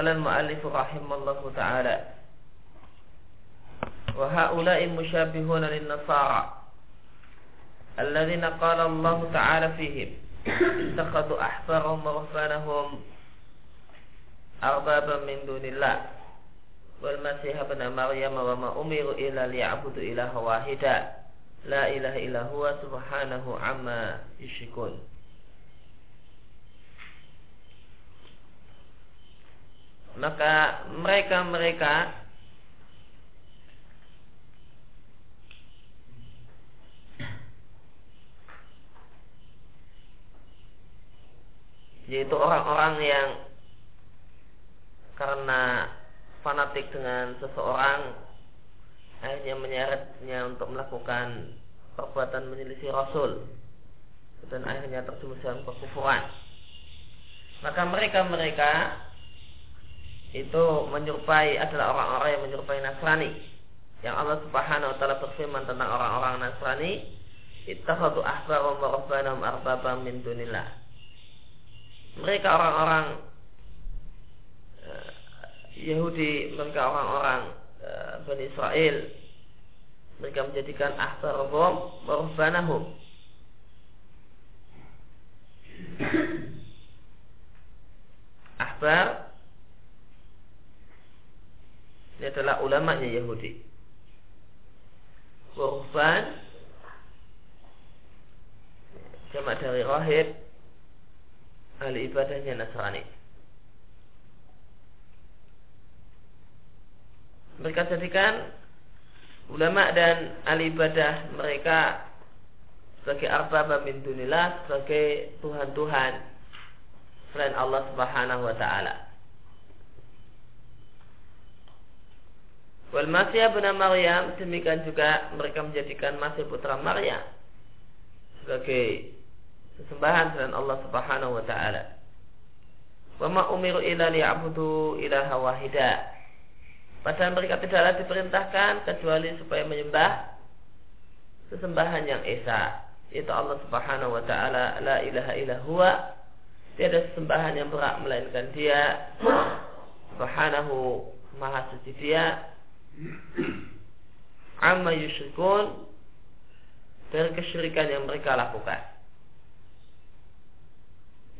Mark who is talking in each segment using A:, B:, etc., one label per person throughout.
A: Qala al-mu'allif rahimallahu ta'ala wa haula'i mushabihuna lin-nasara alladhina qala Allah ta'ala fihim ittakhadhu ahbarahum wa rahbanahum arbaban min dunillah wal masih ibn maryam wa ma umiru illa liya'budu ilaha wahida la ilaha illa huwa subhanahu amma yushrikun maka mereka-mereka yaitu orang-orang yang karena fanatik dengan seseorang akhirnya menyeretnya untuk melakukan perbuatan menyelisih Rasul. Dan akhirnya terjumus dalam kekufuran. Maka mereka-mereka itu menyerupai adalah orang-orang yang menyerupai Nasrani. Yang Allah Subhanahu wa taala berfirman tentang orang-orang Nasrani, ittakhadhu ahbarahum wa rabbanahum arbabam min dunillah. Mereka orang-orang uh, Yahudi, mereka orang-orang uh, Bani Israel. Mereka menjadikan ahbarahum wa rabbanahum ahbar ini adalah ulamanya Yahudi. Kurban jamak dari rahib ahli ibadahnya Nasrani. Mereka jadikan ulama dan ahli ibadah mereka sebagai arbaba min dunillah sebagai tuhan-tuhan selain Allah Subhanahu wa taala. Wal Masih bin Maryam demikian juga mereka menjadikan Masih putra Maryam sebagai sesembahan selain Allah Subhanahu wa taala. Wa ma umiru illa liya'budu ilaha wahida. Padahal mereka tidaklah diperintahkan kecuali supaya menyembah sesembahan yang esa, yaitu Allah Subhanahu wa taala la ilaha illa huwa. Tiada sesembahan yang berhak melainkan Dia. Subhanahu Maha suci Dia amma yusyrikun dari kesyirikan yang mereka lakukan.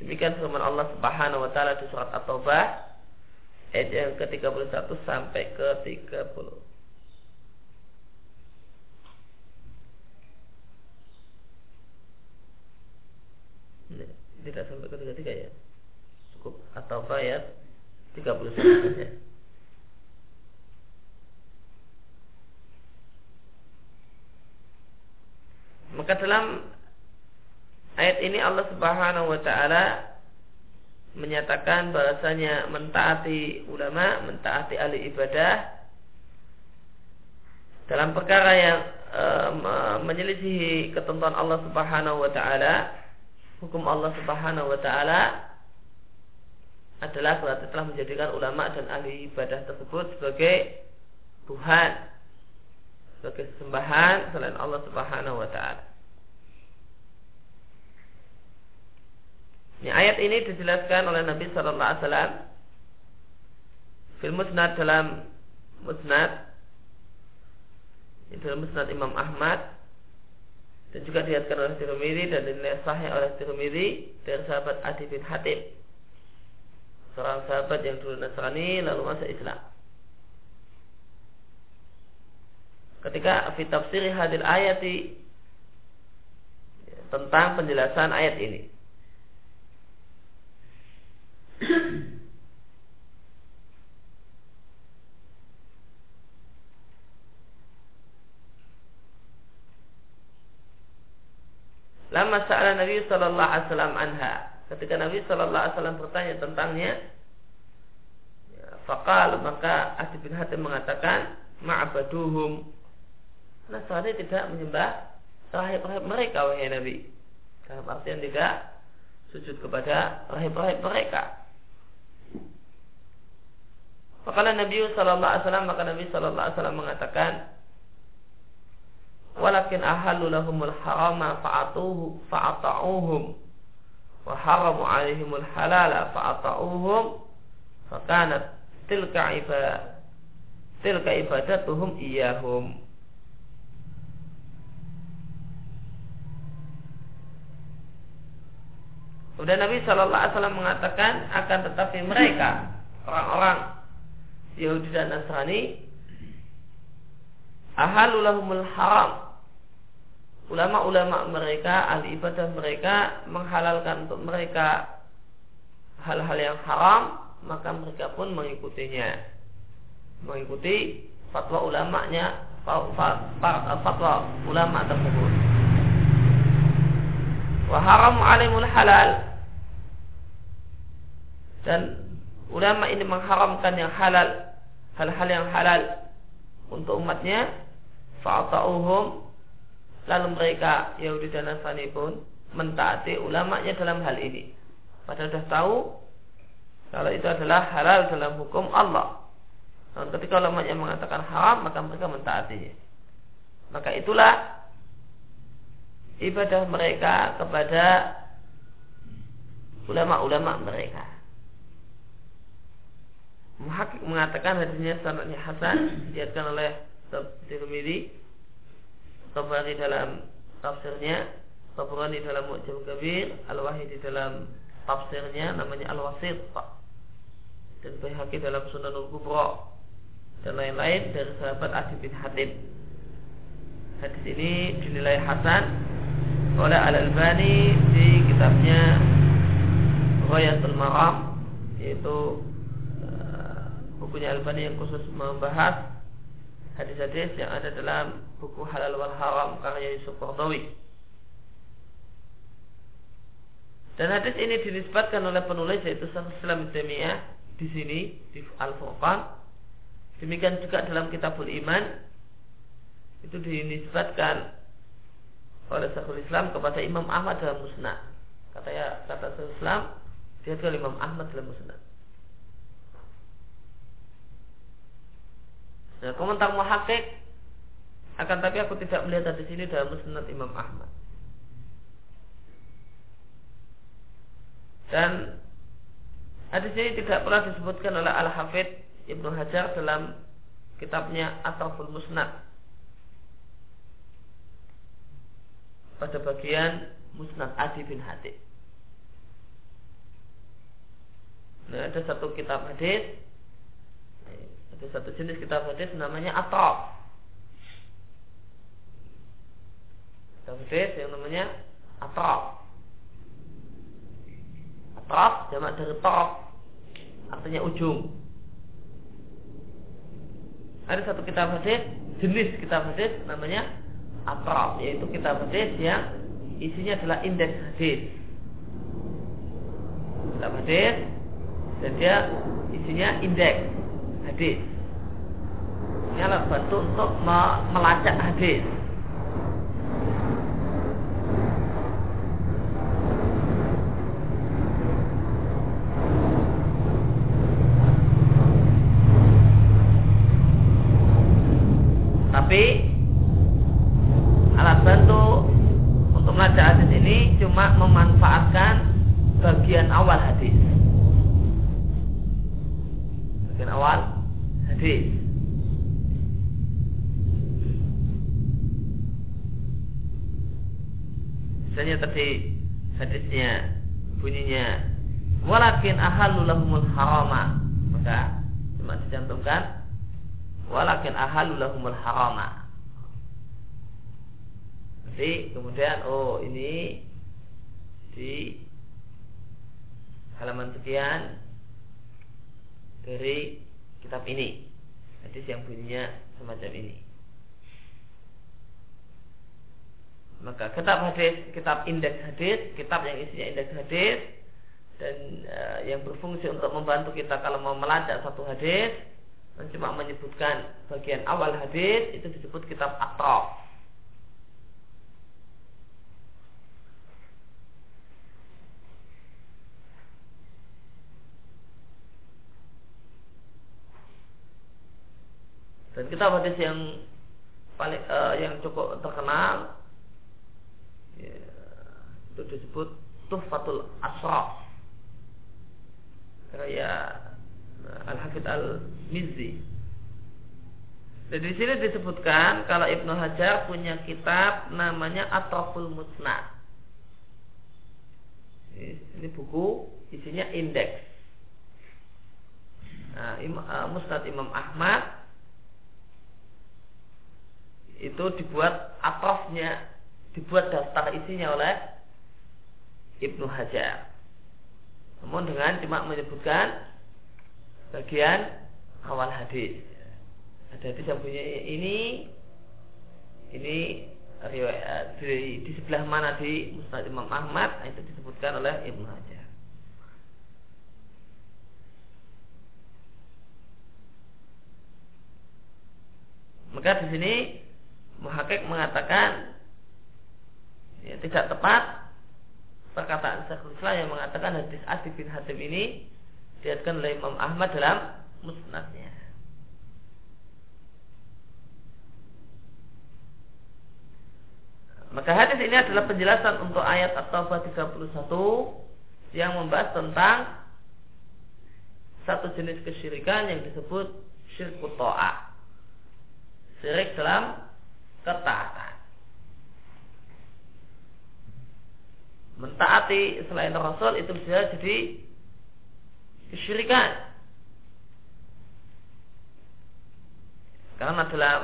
A: Demikian firman Allah Subhanahu wa taala di surat At-Taubah ayat yang ke-31 sampai ke-30. Tidak sampai ke-33 ya. Cukup At-Taubah ayat 31 saja. Maka dalam ayat ini Allah Subhanahu wa taala menyatakan bahasanya mentaati ulama, mentaati ahli ibadah dalam perkara yang e, menyelisihi ketentuan Allah Subhanahu wa taala, hukum Allah Subhanahu wa taala adalah berarti telah menjadikan ulama dan ahli ibadah tersebut sebagai Tuhan, sebagai sembahan selain Allah Subhanahu wa taala. Ini ayat ini dijelaskan oleh Nabi Shallallahu Alaihi Wasallam film musnad dalam musnad dalam musnad Imam Ahmad dan juga dilihatkan oleh Tirmidzi dan dinilai sahih oleh Tirmidzi dari sahabat Adi bin Hatim seorang sahabat yang dulu Nasrani lalu masuk Islam. Ketika fi tafsir hadil ayati tentang penjelasan ayat ini Lama sa'ala Nabi sallallahu alaihi wasallam anha. Ketika Nabi sallallahu alaihi wasallam bertanya tentangnya, ya, faqal maka Adi bin Hatim mengatakan, ma'abaduhum. Nasrani tidak menyembah rahib-rahib mereka wahai Nabi. Dalam artian tidak sujud kepada rahib-rahib mereka. Maka Nabi Sallallahu Alaihi Wasallam maka Nabi Sallallahu Alaihi Wasallam mengatakan, walakin ahalu lahumul harama fa'atuhu fa'ata'uhum. Wa haramu alaihimul halala fa'ata'uhum. Fakanat tilka ibadah tilka ibadatuhum iyahum. Kemudian Nabi Shallallahu Alaihi Wasallam mengatakan akan tetapi mereka orang-orang Yahudi dan Nasrani ahalulahumul haram. Ulama-ulama mereka ahli ibadah mereka menghalalkan untuk mereka hal-hal yang haram maka mereka pun mengikutinya. Mengikuti fatwa ulamanya fatwa ulama tersebut. Wa haram alimul halal. Dan ulama ini mengharamkan yang halal hal-hal yang halal untuk umatnya fa'ata'uhum. Lalu mereka Yahudi dan Nasrani pun mentaati ulamanya dalam hal ini. Padahal sudah tahu kalau itu adalah halal dalam hukum Allah. Dan ketika ulamanya mengatakan haram maka mereka mentaatinya. Maka itulah ibadah mereka kepada ulama-ulama mereka. Muhakkik mengatakan hadisnya sanadnya Hasan dijadikan oleh Tirmidzi Tabari dalam tafsirnya Tabrani dalam Mu'jam Kabir Al-Wahidi dalam tafsirnya namanya Al-Wasit dan Baihaqi dalam Sunanul Kubra dan lain-lain dari sahabat Adi bin Hatim hadis ini dinilai Hasan oleh Al-Albani di kitabnya Ghayatul Maram yaitu bukunya Albani yang khusus membahas hadis-hadis yang ada dalam buku Halal wal Haram karya Yusuf Qardawi. Dan hadis ini dinisbatkan oleh penulis yaitu Islam Taimiyah di sini di Al Furqan. Demikian juga dalam Kitabul Iman itu dinisbatkan oleh Syekhul Islam kepada Imam Ahmad dalam Musnad. Kata ya kata Syekhul Islam dia Imam Ahmad dalam Musnad. Nah, komentar muhakkik akan tapi aku tidak melihat di sini dalam musnad Imam Ahmad. Dan hadis ini tidak pernah disebutkan oleh Al Hafidh Ibnu Hajar dalam kitabnya Asraful Musnad pada bagian Musnad Adi bin Hatib. Nah, ada satu kitab hadis ada satu jenis kitab hadis namanya atraf. Kitab hadis yang namanya atraf. Atraf jamak dari taraf artinya ujung. Ada satu kitab hadis jenis kitab hadis namanya atraf yaitu kitab hadis yang isinya adalah indeks hadis. Kitab hadis dan dia isinya indeks hadis. Ini alat bantu untuk melacak hadis. Tapi alat bantu untuk melacak hadis ini cuma memanfaatkan bagian awal hadis. Bagian awal hadis. Misalnya tadi hadisnya bunyinya. Walakin ahalul lahumul harama. Maka cuma dicantumkan walakin ahalul lahumul harama. Jadi kemudian oh ini di halaman sekian dari kitab ini. Hadis yang bunyinya semacam ini maka kitab hadis kitab indeks hadis kitab yang isinya indeks hadis dan e, yang berfungsi untuk membantu kita kalau mau melacak satu hadis dan cuma menyebutkan bagian awal hadis itu disebut kitab atrof Dan kita hadis yang paling uh, yang cukup terkenal ya, itu disebut Tuhfatul Asraf karya Al-Hafidh Al-Mizzi. Dan di sini disebutkan kalau Ibnu Hajar punya kitab namanya Atraful Musnad. Ini buku isinya indeks. Nah, uh, Musnad Imam Ahmad itu dibuat atrafnya, dibuat daftar isinya oleh Ibnu Hajar. Namun dengan cuma menyebutkan bagian awal hadis ada hadis yang punya ini ini riwayat di, di sebelah mana di Musnad Imam Ahmad itu disebutkan oleh Ibnu Hajar. Maka di sini Muhakkik mengatakan ya, tidak tepat perkataan Syekhul Islam yang mengatakan hadis Adi bin Hatim ini diatkan oleh Imam Ahmad dalam musnadnya. Maka hadis ini adalah penjelasan untuk ayat At-Taubah 31 yang membahas tentang satu jenis kesyirikan yang disebut syirku to'ah. Syirik dalam ketaatan. Mentaati selain Rasul itu bisa jadi kesyirikan. Karena dalam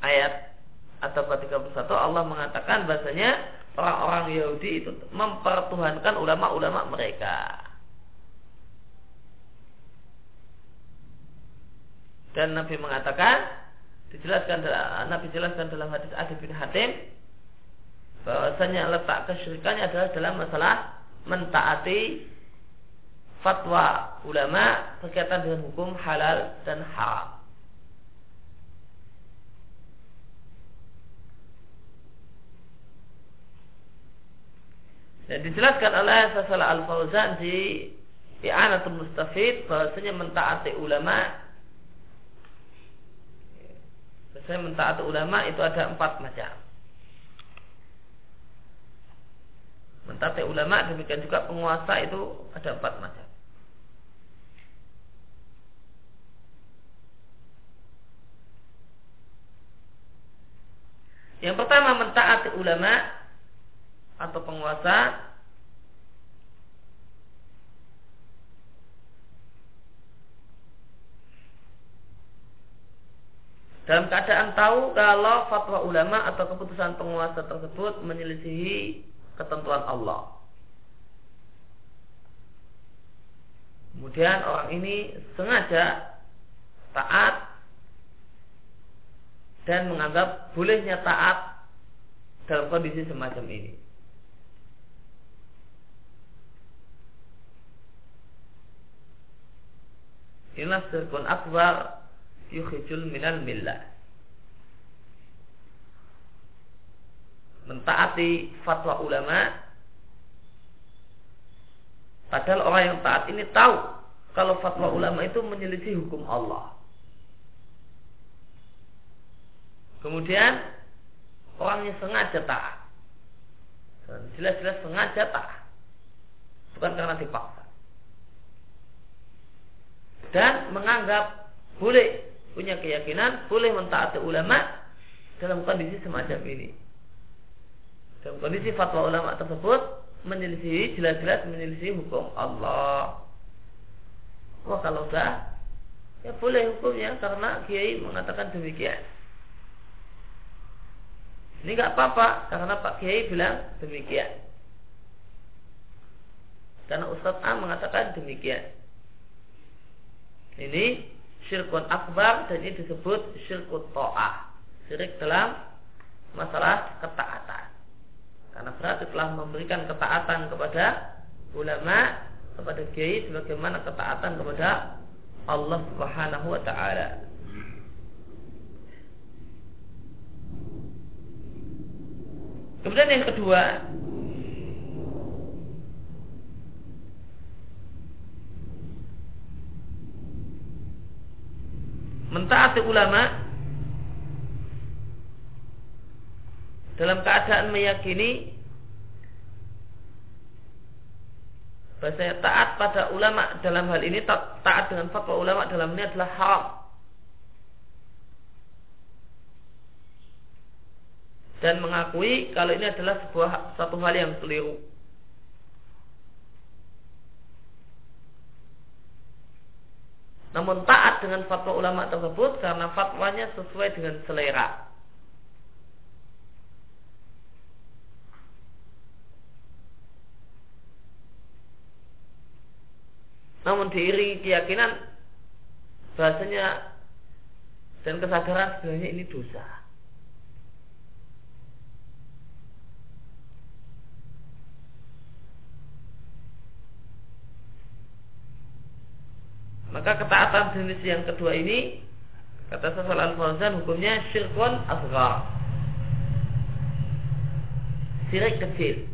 A: ayat atau 31 Allah mengatakan bahasanya orang-orang Yahudi itu mempertuhankan ulama-ulama mereka. Dan Nabi mengatakan dijelaskan Nabi jelaskan dalam hadis Adi bin Hatim bahwasanya letak kesyirikannya adalah dalam masalah mentaati fatwa ulama berkaitan dengan hukum halal dan haram. Dan dijelaskan oleh Sasalah Al-Fauzan di I'anatul Mustafid bahwasanya mentaati ulama Saya mentaati ulama itu ada empat macam. Mentaati ulama demikian juga penguasa itu ada empat macam. Yang pertama mentaati ulama atau penguasa dalam keadaan tahu kalau fatwa ulama atau keputusan penguasa tersebut menyelisihi ketentuan Allah. Kemudian orang ini sengaja taat dan menganggap bolehnya taat dalam kondisi semacam ini. Inilah sirkun akbar yukhijul minal millah. Mentaati fatwa ulama Padahal orang yang taat ini tahu kalau fatwa ulama itu menyelisih hukum Allah. Kemudian orangnya sengaja taat. Jelas-jelas sengaja taat. Bukan karena dipaksa dan menganggap boleh punya keyakinan boleh mentaati ulama dalam kondisi semacam ini. Dalam kondisi fatwa ulama tersebut menyelisih jelas-jelas menyelisih hukum Allah. Wah kalau sudah ya boleh hukumnya karena kiai mengatakan demikian. Ini nggak apa-apa karena Pak Kiai bilang demikian. Karena Ustadz A mengatakan demikian. Ini syirkun akbar dan ini disebut syirkun to'ah. Syirik dalam masalah ketaatan. Karena berarti telah memberikan ketaatan kepada ulama, kepada kiai sebagaimana ketaatan kepada Allah Subhanahu wa taala. Kemudian yang kedua, mentaati ulama dalam keadaan meyakini bahasanya taat pada ulama dalam hal ini taat dengan fatwa ulama dalam ini adalah haram dan mengakui kalau ini adalah sebuah satu hal yang keliru. Namun taat dengan fatwa ulama tersebut karena fatwanya sesuai dengan selera. Namun diiringi keyakinan bahasanya dan kesadaran sebenarnya ini dosa. Maka ketaatan jenis yang kedua ini kata Sasal al Fauzan hukumnya syirkun asghar. Syirik kecil.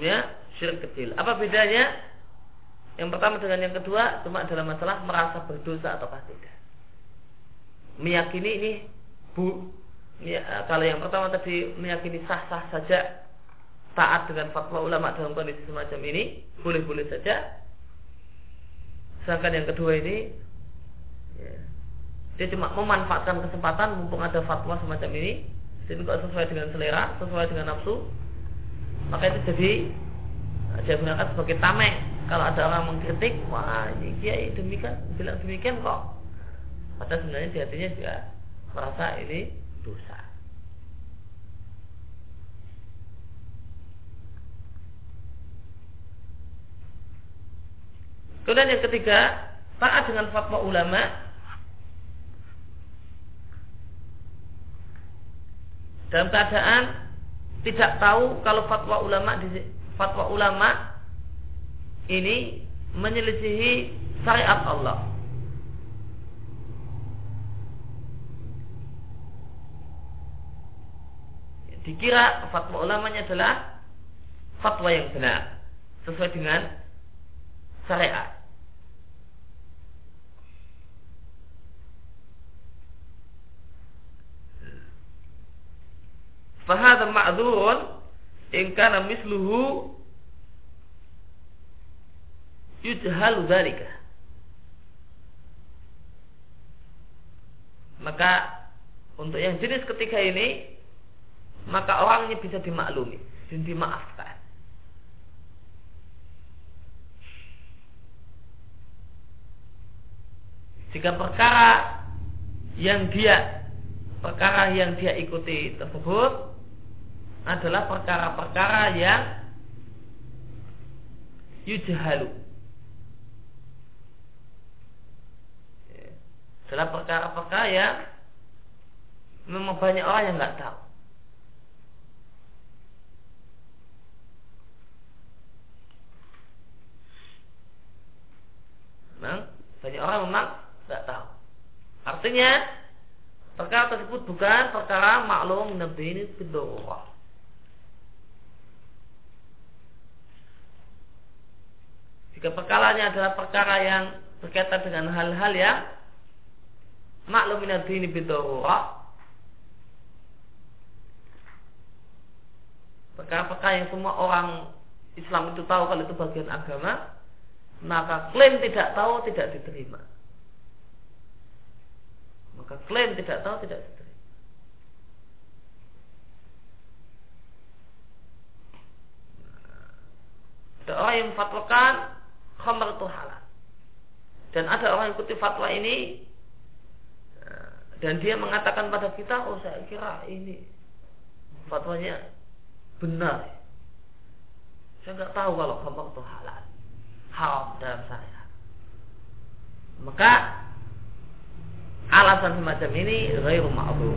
A: Hukumnya syirik kecil. Apa bedanya? Yang pertama dengan yang kedua cuma dalam masalah merasa berdosa atau tidak. Meyakini ini bu ya, kalau yang pertama tadi meyakini sah-sah saja taat dengan fatwa ulama dalam kondisi semacam ini boleh-boleh saja. Sedangkan yang kedua ini ya, dia cuma memanfaatkan kesempatan mumpung ada fatwa semacam ini jadi kok sesuai dengan selera, sesuai dengan nafsu, maka itu jadi dia gunakan sebagai tameng kalau ada orang mengkritik, wah ini kiai demikian, bilang demikian kok. Padahal sebenarnya di hatinya juga merasa ini dosa. Kemudian yang ketiga, taat dengan fatwa ulama dalam keadaan tidak tahu kalau fatwa ulama fatwa ulama ini menyelisihi syariat Allah. Dikira fatwa ulamanya adalah fatwa yang benar sesuai dengan syariat. Fahadha ma'dzurun in kana misluhu yujhalu dzalika maka untuk yang jenis ketiga ini maka orangnya bisa dimaklumi dan dimaafkan. Jika perkara yang dia perkara yang dia ikuti tersebut adalah perkara-perkara yang yujhalu dalam perkara-perkara yang memang banyak orang yang nggak tahu. Memang banyak orang memang nggak tahu. Artinya perkara tersebut bukan perkara maklum nabi ini bidorah. Jika perkaranya adalah perkara yang berkaitan dengan hal-hal yang maklum minad dini perkara-perkara yang semua orang Islam itu tahu kalau itu bagian agama maka klaim tidak tahu tidak diterima. Maka klaim tidak tahu tidak diterima. Orang yang fatwakan khamar itu halal dan ada orang yang ikuti fatwa ini dan dia mengatakan pada kita, oh saya kira ini fatwanya benar. Saya nggak tahu kalau khamar itu halal, haram dalam saya. Maka alasan semacam ini ghairu ma'bur.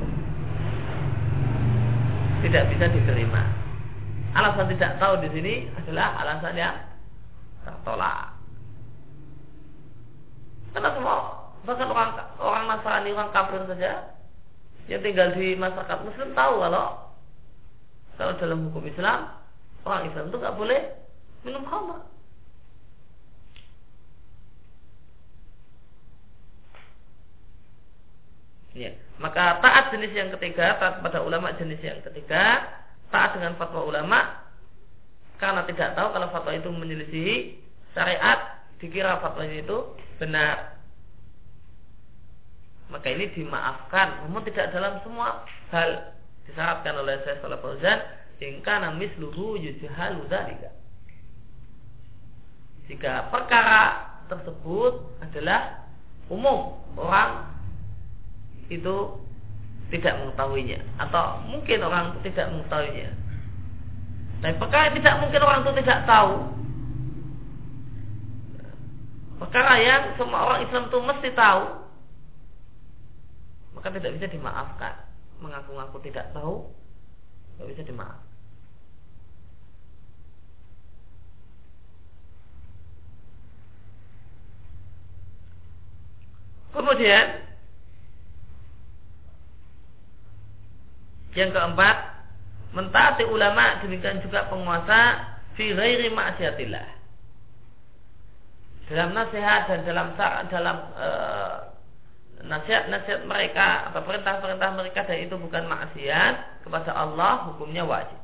A: Tidak bisa diterima. Alasan tidak tahu di sini adalah alasan yang tertolak. Karena semua bahkan orang orang Nasrani, orang kafir saja yang tinggal di masyarakat Muslim tahu kalau kalau dalam hukum Islam orang Islam itu nggak boleh minum khamr. Ya. Maka taat jenis yang ketiga, taat pada ulama jenis yang ketiga, taat dengan fatwa ulama karena tidak tahu kalau fatwa itu menyelisihi syariat dikira fatwanya itu benar. Maka ini dimaafkan, namun tidak dalam semua hal disyaratkan oleh saya Salah Fauzan, ingkana misluhu yujhalu dzalika. Jika perkara tersebut adalah umum, orang itu tidak mengetahuinya atau mungkin orang itu tidak mengetahuinya. Tapi perkara tidak mungkin orang itu tidak tahu. Perkara yang semua orang Islam itu mesti tahu, maka tidak bisa dimaafkan. Mengaku-ngaku tidak tahu, tidak bisa dimaafkan. Kemudian Yang keempat, mentaati ulama demikian juga penguasa fi ghairi ma'siyatillah. Dalam nasihat dan dalam dalam e, nasihat-nasihat mereka atau perintah-perintah mereka dan itu bukan maksiat kepada Allah hukumnya wajib.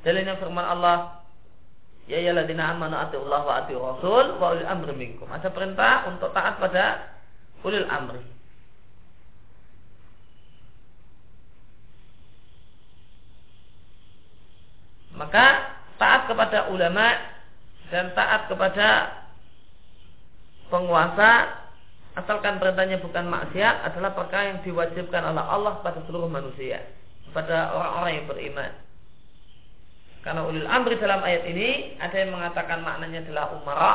A: Dalilnya firman Allah, Ya ayyuhalladzina amanu Allah wa ati rasul wa ulil amri minkum. Ada perintah untuk taat pada ulil amri. Maka taat kepada ulama dan taat kepada penguasa asalkan perintahnya bukan maksiat adalah perkara yang diwajibkan oleh Allah pada seluruh manusia, pada orang-orang yang beriman. Karena ulil amri dalam ayat ini ada yang mengatakan maknanya adalah umara,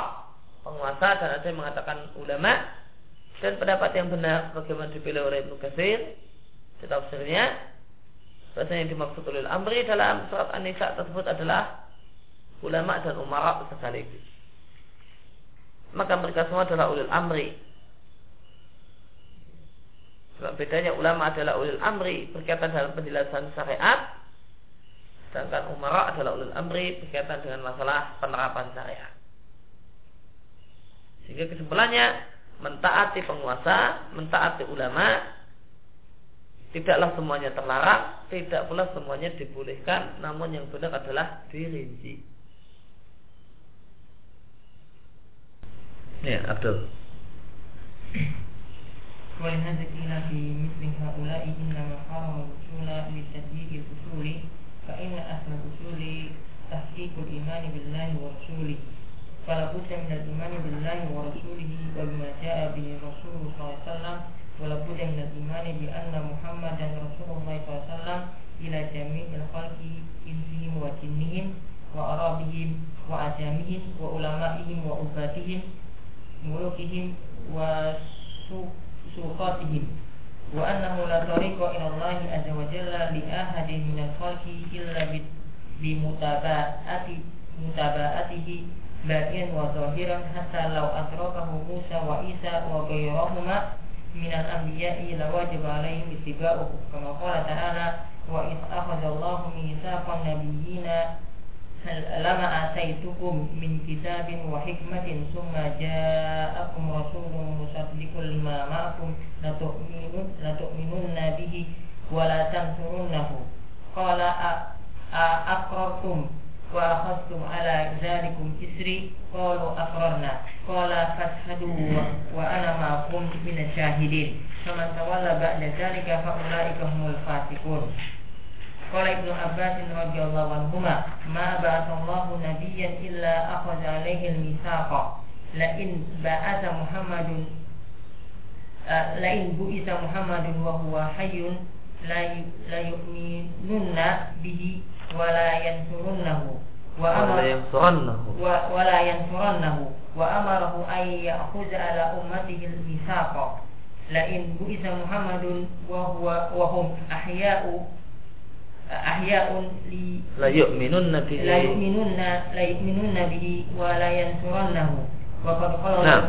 A: penguasa dan ada yang mengatakan ulama dan pendapat yang benar bagaimana dipilih oleh Ibnu Katsir di tafsirnya bahasanya yang dimaksud ulil amri dalam surat An-Nisa tersebut adalah ulama dan umara sekaligus. Maka mereka semua adalah ulil amri. Sebab bedanya ulama adalah ulil amri berkaitan dalam penjelasan syariat Sedangkan umara adalah ulul amri berkaitan dengan masalah penerapan syariat. Sehingga kesimpulannya mentaati penguasa, mentaati ulama tidaklah semuanya terlarang, tidak pula semuanya dibolehkan, namun yang benar adalah dirinci. Ya, Abdul.
B: ولهذا قيل في مثل هؤلاء إنما حرم الوصول لتدقيق الأصول فإن أهل الأصول تحقيق الإيمان بالله ورسوله فلا بد من الإيمان بالله ورسوله وبما جاء به الرسول صلى الله عليه وسلم ولا بد من الإيمان بأن محمدا رسول الله صلى الله عليه وسلم إلى جميع الخلق إنسهم وجنهم وأرابهم وأجامهم وعلمائهم وعبادهم ملوكهم وسوقاتهم وأنه لا طريق إلى الله عز وجل لأحد من الخلق إلا بمتابعة متابعته باطنا وظاهرا حتى لو أدركه موسى وعيسى وغيرهما من الأنبياء لوجب عليهم اتباعه كما قال تعالى وإذ أخذ الله ميثاق النبيين lama ataitukum min kitabin wa hikmatin summa ja'akum rasulun musaddiqul ma ma'akum la tu'minun la tu'minunna bihi wa la tansurunahu qala aqrartum wa akhadtum ala zalikum isri qalu aqrarna. Qala fashhadu wa ana ma'akum min asyahidin faman tawalla ba'da zalika fa ulaika humul fasiqun illa akhadha alaihi al-mithaqa. La in ba'atha Muhammadun uh, la in bu'itha Muhammadun wa huwa hayyun la la yu'minunna bihi wa la yansurunnahu."
A: Wa amara yansurannahu
B: wa wa la yansurannahu wa amarahu ay ya'khudha ala ummatihi al-mithaqa. La in bu'itha Muhammadun wa huwa wa hum ahya'u ahyaun li
A: la yu'minun nabi
B: la yu'minunna la yu'minun nabi wa la yansurannahu. Wa qad qala
A: nah.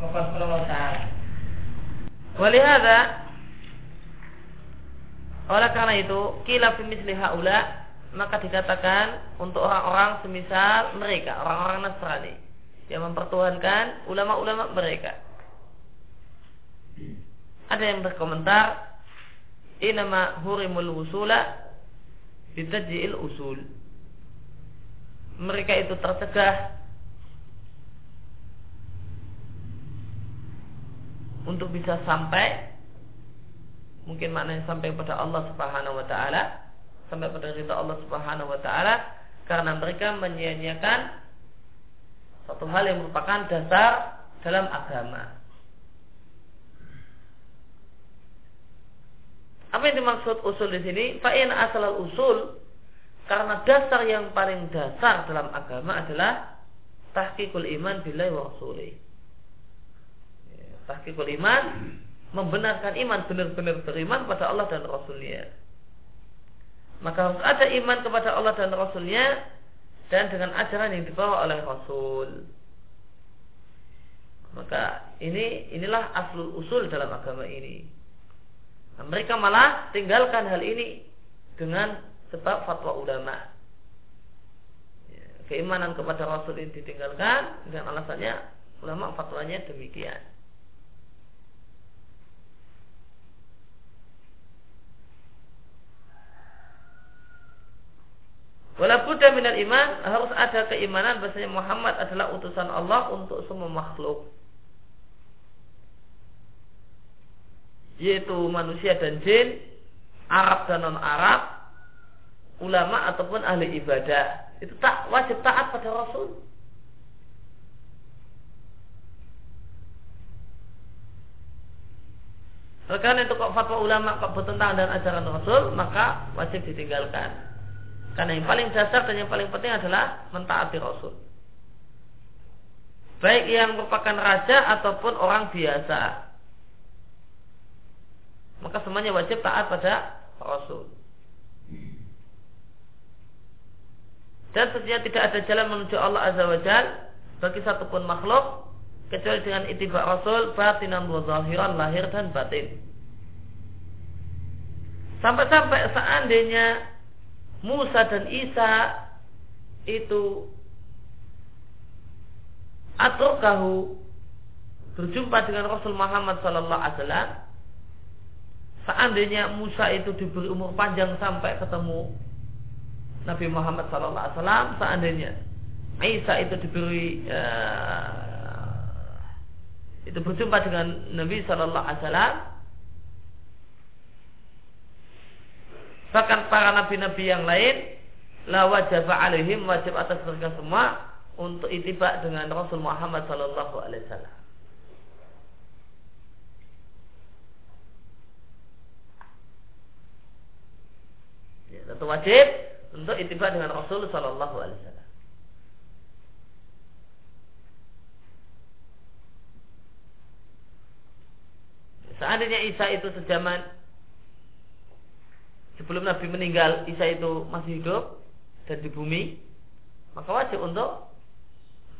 B: wa qad qala wa ta'ala
A: hadha oleh karena itu kila fi misli haula maka dikatakan untuk orang-orang semisal mereka orang-orang Nasrani yang mempertuhankan ulama-ulama mereka. Ada yang berkomentar inama hurimul wusula bitajil usul. Mereka itu tercegah untuk bisa sampai mungkin maknanya sampai pada Allah Subhanahu wa taala sampai pada ridha Allah Subhanahu wa taala karena mereka menyia-nyiakan satu hal yang merupakan dasar dalam agama. Apa yang dimaksud usul di sini? Fa'in asal usul karena dasar yang paling dasar dalam agama adalah tahqiqul iman billahi wa rasulih. Tahqiqul iman membenarkan iman benar-benar beriman pada Allah dan Rasulnya maka harus ada iman kepada Allah dan Rasulnya dan dengan ajaran yang dibawa oleh Rasul. Maka ini inilah aslul usul dalam agama ini. Nah, mereka malah tinggalkan hal ini dengan sebab fatwa ulama. Ya, keimanan kepada Rasul ini ditinggalkan dengan alasannya ulama fatwanya demikian. Walaupun minal iman harus ada keimanan bahasanya Muhammad adalah utusan Allah untuk semua makhluk. Yaitu manusia dan jin, Arab dan non Arab, ulama ataupun ahli ibadah. Itu tak wajib taat pada Rasul. Karena itu kok fatwa ulama kok bertentangan dengan ajaran Rasul, maka wajib ditinggalkan. Karena yang paling dasar dan yang paling penting adalah mentaati Rasul. Baik yang merupakan raja ataupun orang biasa. Maka semuanya wajib taat pada Rasul. Dan tentunya tidak ada jalan menuju Allah Azza wa Jal bagi satupun makhluk kecuali dengan itibak Rasul batinan wa zahiran lahir dan batin. Sampai-sampai seandainya Musa dan Isa itu kahu berjumpa dengan Rasul Muhammad Sallallahu Alaihi Wasallam seandainya Musa itu diberi umur panjang sampai ketemu Nabi Muhammad Wasallam seandainya Isa itu diberi uh, itu berjumpa dengan Nabi Sallallahu Alaihi Wasallam Bahkan para nabi-nabi yang lain la wajib alaihim wajib atas mereka semua untuk itibak dengan Rasul Muhammad sallallahu alaihi wasallam. Ya, tentu wajib untuk itibak dengan Rasul sallallahu alaihi wasallam. Seandainya Isa itu sejaman sebelum Nabi meninggal Isa itu masih hidup dan di bumi maka wajib untuk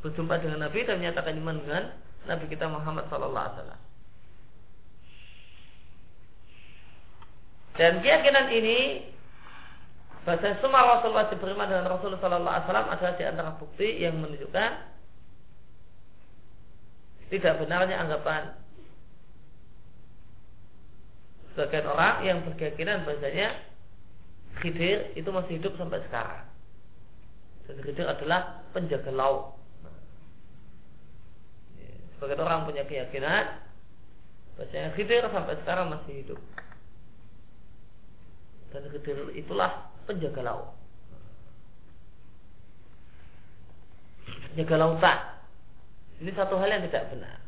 A: berjumpa dengan Nabi dan menyatakan iman dengan Nabi kita Muhammad Sallallahu Alaihi Wasallam. Dan keyakinan ini bahasa semua Rasul wajib beriman dengan Rasul Sallallahu Alaihi Wasallam adalah di antara bukti yang menunjukkan tidak benarnya anggapan sebagian orang yang berkeyakinan bahasanya Khidir itu masih hidup sampai sekarang. Dan Khidir adalah penjaga laut. Sebagai orang punya keyakinan bahasanya Khidir sampai sekarang masih hidup. Dan Khidir itulah penjaga laut. Penjaga lautan. Ini satu hal yang tidak benar.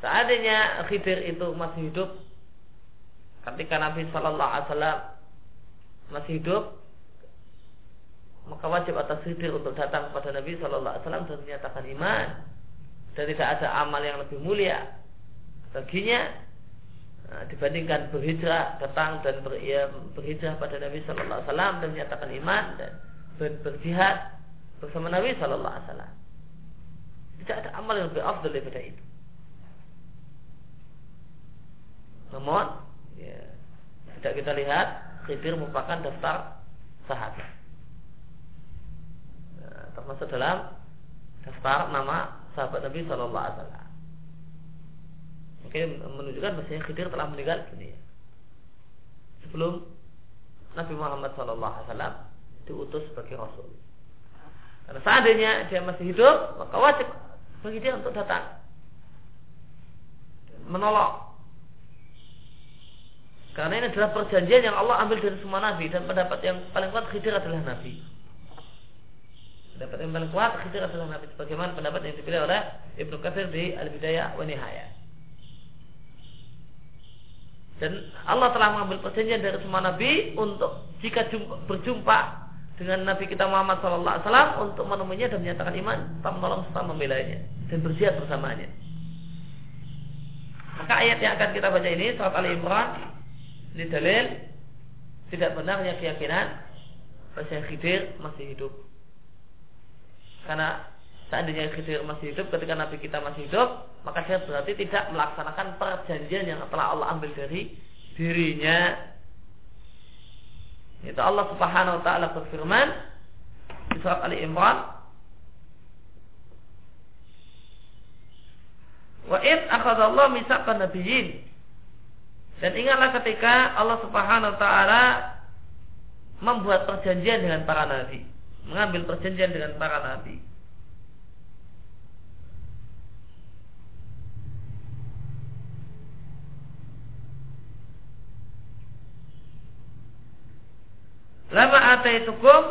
A: Seandainya Khidir itu masih hidup ketika Nabi Shallallahu Alaihi Wasallam masih hidup maka wajib atas Khidir untuk datang kepada Nabi Shallallahu Alaihi Wasallam dan menyatakan iman dan tidak ada amal yang lebih mulia baginya nah, dibandingkan berhijrah datang dan ber, ya, berhijrah pada Nabi Shallallahu Alaihi Wasallam dan menyatakan iman dan ber, berjihad bersama Nabi Shallallahu Alaihi Wasallam. Tidak ada amal yang lebih afdal daripada itu. Namun ya, tidak kita lihat Khidir merupakan daftar sahabat. Nah, termasuk dalam daftar nama sahabat Nabi Shallallahu Alaihi Wasallam mungkin menunjukkan bahwa Khidir telah meninggal dunia. Sebelum Nabi Muhammad Wasallam diutus sebagai Rasul. Karena seandainya dia masih hidup maka wajib bagi dia untuk datang. Menolong. Karena ini adalah perjanjian yang Allah ambil dari semua nabi dan pendapat yang paling kuat Khidir adalah nabi. Pendapat yang paling kuat Khidir adalah nabi. Sebagaimana pendapat yang dipilih oleh Ibnu Katsir di Al-Bidayah wa Nihayah. Dan Allah telah mengambil perjanjian dari semua nabi untuk jika jumpa, berjumpa dengan Nabi kita Muhammad SAW untuk menemuinya dan menyatakan iman, tak menolong serta membelanya dan berjihad bersamanya. Maka ayat yang akan kita baca ini surat Ali Imran ini dalil tidak benarnya keyakinan bahwa Khidir masih hidup. Karena seandainya Khidir masih hidup ketika Nabi kita masih hidup, maka dia berarti tidak melaksanakan perjanjian yang telah Allah ambil dari dirinya. Itu Allah Subhanahu wa taala berfirman di surat Ali Imran Wa id akhadallahu mitsaqan nabiyyin dan ingatlah ketika Allah Subhanahu wa taala membuat perjanjian dengan para nabi, mengambil perjanjian dengan para nabi. Lama ataitukum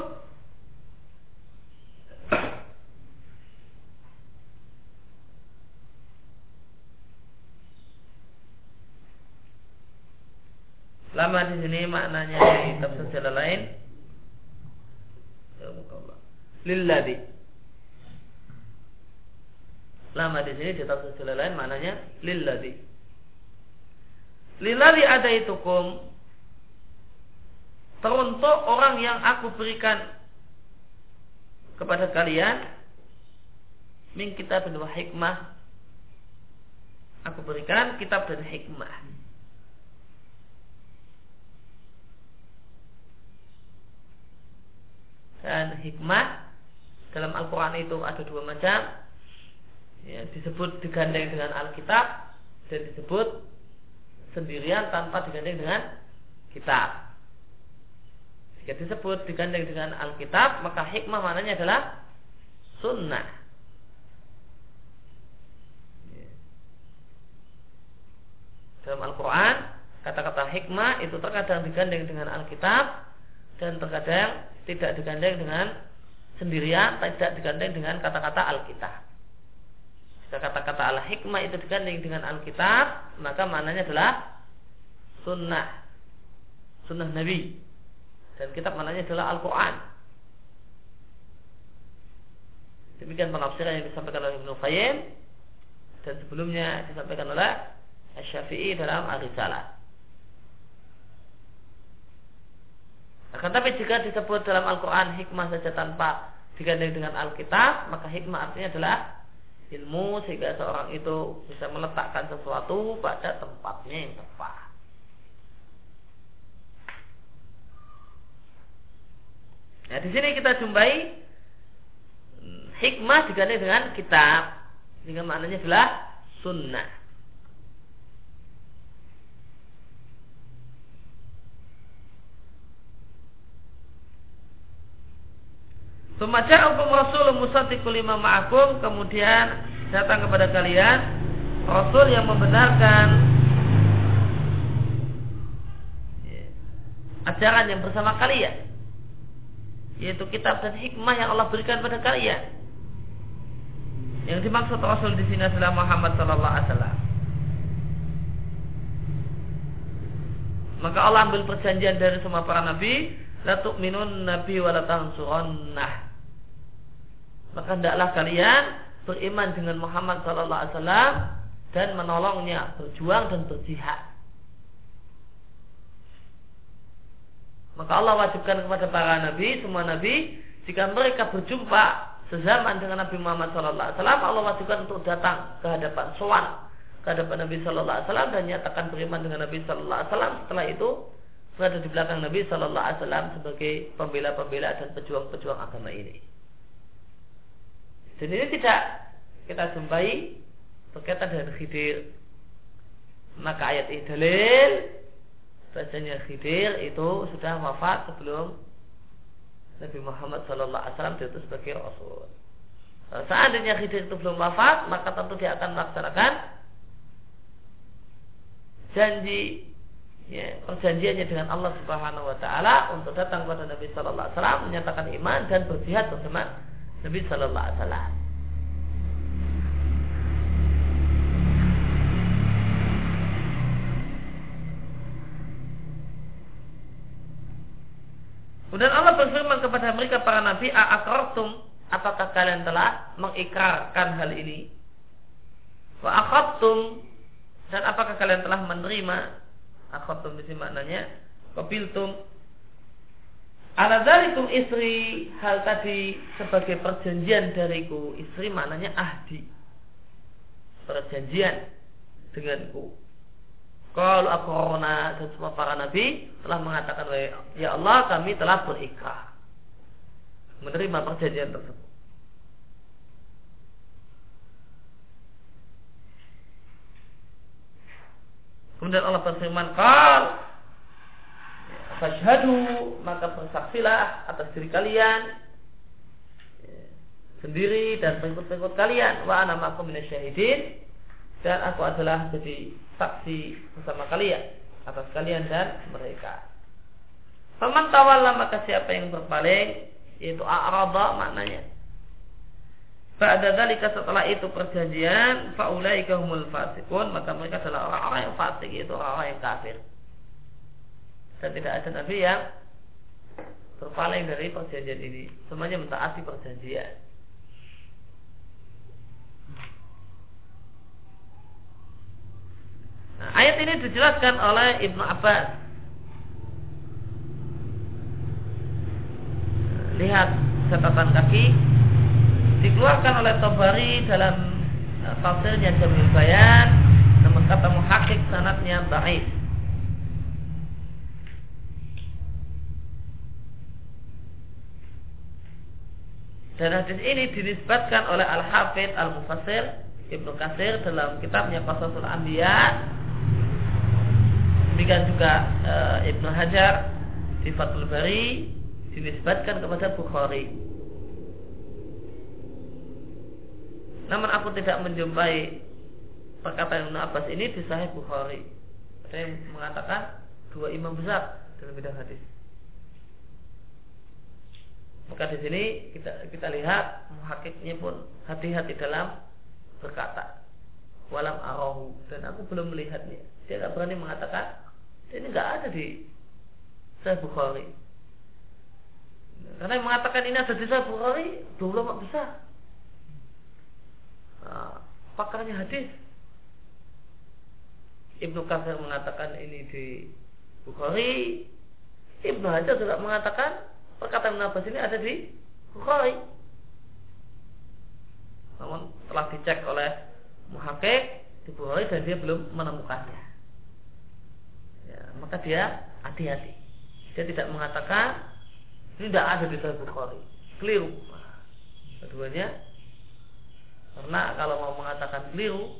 A: Lama di sini maknanya di tafsir jalan lain. Ya, Lilladi. Lama di sini di tafsir jalan lain maknanya lilladi. Lilladi ada itu kum teruntuk orang yang aku berikan kepada kalian min kitab dan hikmah. Aku berikan kitab dan hikmah. Dan hikmah dalam Al-Quran itu ada dua macam. Ya, disebut digandeng dengan Alkitab dan disebut sendirian tanpa digandeng dengan kitab jika disebut digandeng dengan Alkitab maka hikmah mananya adalah sunnah dalam Al-Quran kata-kata hikmah itu terkadang digandeng dengan Alkitab dan terkadang tidak digandeng dengan sendirian, tidak digandeng dengan kata-kata Alkitab. Jika kata-kata al-hikmah itu digandeng dengan Alkitab, maka maknanya adalah sunnah. Sunnah Nabi. Dan kitab maknanya adalah Al-Quran. Demikian penafsiran yang disampaikan oleh Ibnu Qayyim dan sebelumnya disampaikan oleh Syafi'i dalam Ar-Risalah. Akan tapi jika disebut dalam Al-Quran hikmah saja tanpa digandeng dengan Alkitab, maka hikmah artinya adalah ilmu sehingga seorang itu bisa meletakkan sesuatu pada tempatnya yang tepat. Nah, di sini kita jumpai hmm, hikmah digandeng dengan kitab, sehingga maknanya adalah sunnah. Sumaja'akum Rasul musaddiqul lima ma'akum. Kemudian datang kepada kalian Rasul yang membenarkan Ajaran yang bersama kalian Yaitu kitab dan hikmah yang Allah berikan pada kalian. Yang dimaksud Rasul di sini adalah Muhammad Sallallahu Alaihi Wasallam. Maka Allah ambil perjanjian dari semua para nabi La tu'minun nabi wa la maka hendaklah kalian beriman dengan Muhammad sallallahu alaihi wasallam dan menolongnya berjuang dan berjihad. Maka Allah wajibkan kepada para nabi, semua nabi, jika mereka berjumpa sezaman dengan Nabi Muhammad wasallam, Allah wajibkan untuk datang ke hadapan sowan ke hadapan Nabi sallallahu alaihi wasallam dan nyatakan beriman dengan Nabi sallallahu alaihi wasallam. Setelah itu berada di belakang Nabi Shallallahu Alaihi Wasallam sebagai pembela-pembela dan pejuang-pejuang agama ini. Dan ini tidak kita jumpai berkaitan dengan Khidir. Maka ayat ini dalil bahasanya Khidir itu sudah wafat sebelum Nabi Muhammad Shallallahu Alaihi diutus sebagai Rasul. Seandainya Khidir itu belum wafat, maka tentu dia akan melaksanakan janji ya, perjanjiannya dengan Allah Subhanahu wa taala untuk datang kepada Nabi wasallam menyatakan iman dan berjihad bersama Nabi wasallam. Kemudian Allah berfirman kepada mereka para nabi, "A'aqartum apakah kalian telah mengikrarkan hal ini?" Wa akhadtum dan apakah kalian telah menerima? Akhadtum di sini maknanya qabiltum ala istri? Hal tadi sebagai perjanjian dariku. Istri maknanya ahdi. Perjanjian denganku kalau aku dan semua para nabi telah mengatakan ya Allah kami telah berikrar menerima perjanjian tersebut. Kemudian Allah berfirman, "Qal fashhadu maka bersaksilah atas diri kalian sendiri dan pengikut-pengikut kalian. Wa ana ma'akum minasyahidin dan aku adalah jadi saksi bersama kalian atas kalian dan mereka. Faman tawalla maka siapa yang berpaling yaitu a'rada maknanya Ba'da setelah itu perjanjian faulaika humul fasikun maka mereka adalah orang-orang yang fasik itu orang-orang yang kafir. Dan tidak ada nabi yang berpaling dari perjanjian ini. Semuanya mentaati perjanjian. Nah, ayat ini dijelaskan oleh Ibnu Abbas. Lihat catatan kaki. Dikeluarkan oleh Tabari dalam uh, tafsirnya Jamil Bayan. Namun kata muhakik sanatnya baik dan hadis ini dinisbatkan oleh Al-Hafidh Al-Mufassir Ibnu Kasir dalam kitabnya Qasasul Anbiya demikian juga e, Ibnu Hajar di Fathul Bari dinisbatkan kepada Bukhari Namun aku tidak menjumpai perkataan Ibn Abbas ini di Sahih Bukhari. Yang mengatakan dua imam besar dalam bidang hadis. Maka di sini kita kita lihat muhakiknya pun hati-hati dalam berkata walam arahu dan aku belum melihatnya. Dia tidak berani mengatakan ini nggak ada di Sahih Bukhari. Karena yang mengatakan ini ada di Sahih Bukhari dua ulama besar. Nah, pakarnya hadis Ibnu Katsir mengatakan ini di Bukhari Ibnu Hajar juga mengatakan perkataan Ibnu Abbas ini ada di Bukhari namun telah dicek oleh muhakik di Bukhari dan dia belum menemukannya ya, maka dia hati-hati. Dia tidak mengatakan ini tidak ada di Sahih Bukhari. Keliru. Keduanya karena kalau mau mengatakan keliru,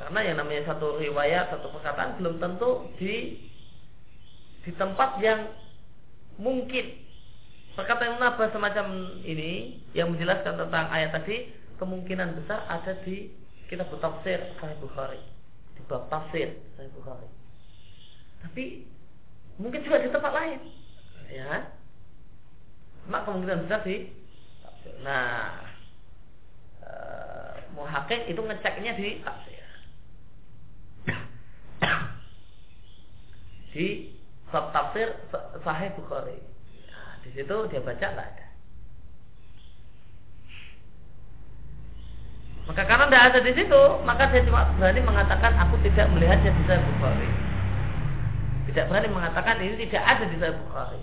A: karena yang namanya satu riwayat, satu perkataan belum tentu di di tempat yang mungkin. Perkataan Nabi semacam ini yang menjelaskan tentang ayat tadi kemungkinan besar ada di kitab tafsir Sahih Bukhari. Di bab tafsir Sahih Bukhari tapi mungkin juga di tempat lain ya mak kemungkinan besar di nah muhakik itu ngeceknya di tafsir. di bab tafsir Sahih Bukhari. Nah, di situ dia baca nggak ada. Maka karena tidak ada di situ, maka dia cuma berani mengatakan aku tidak melihatnya di Sahih Bukhari. Tidak berani mengatakan ini tidak ada di Sahih Bukhari.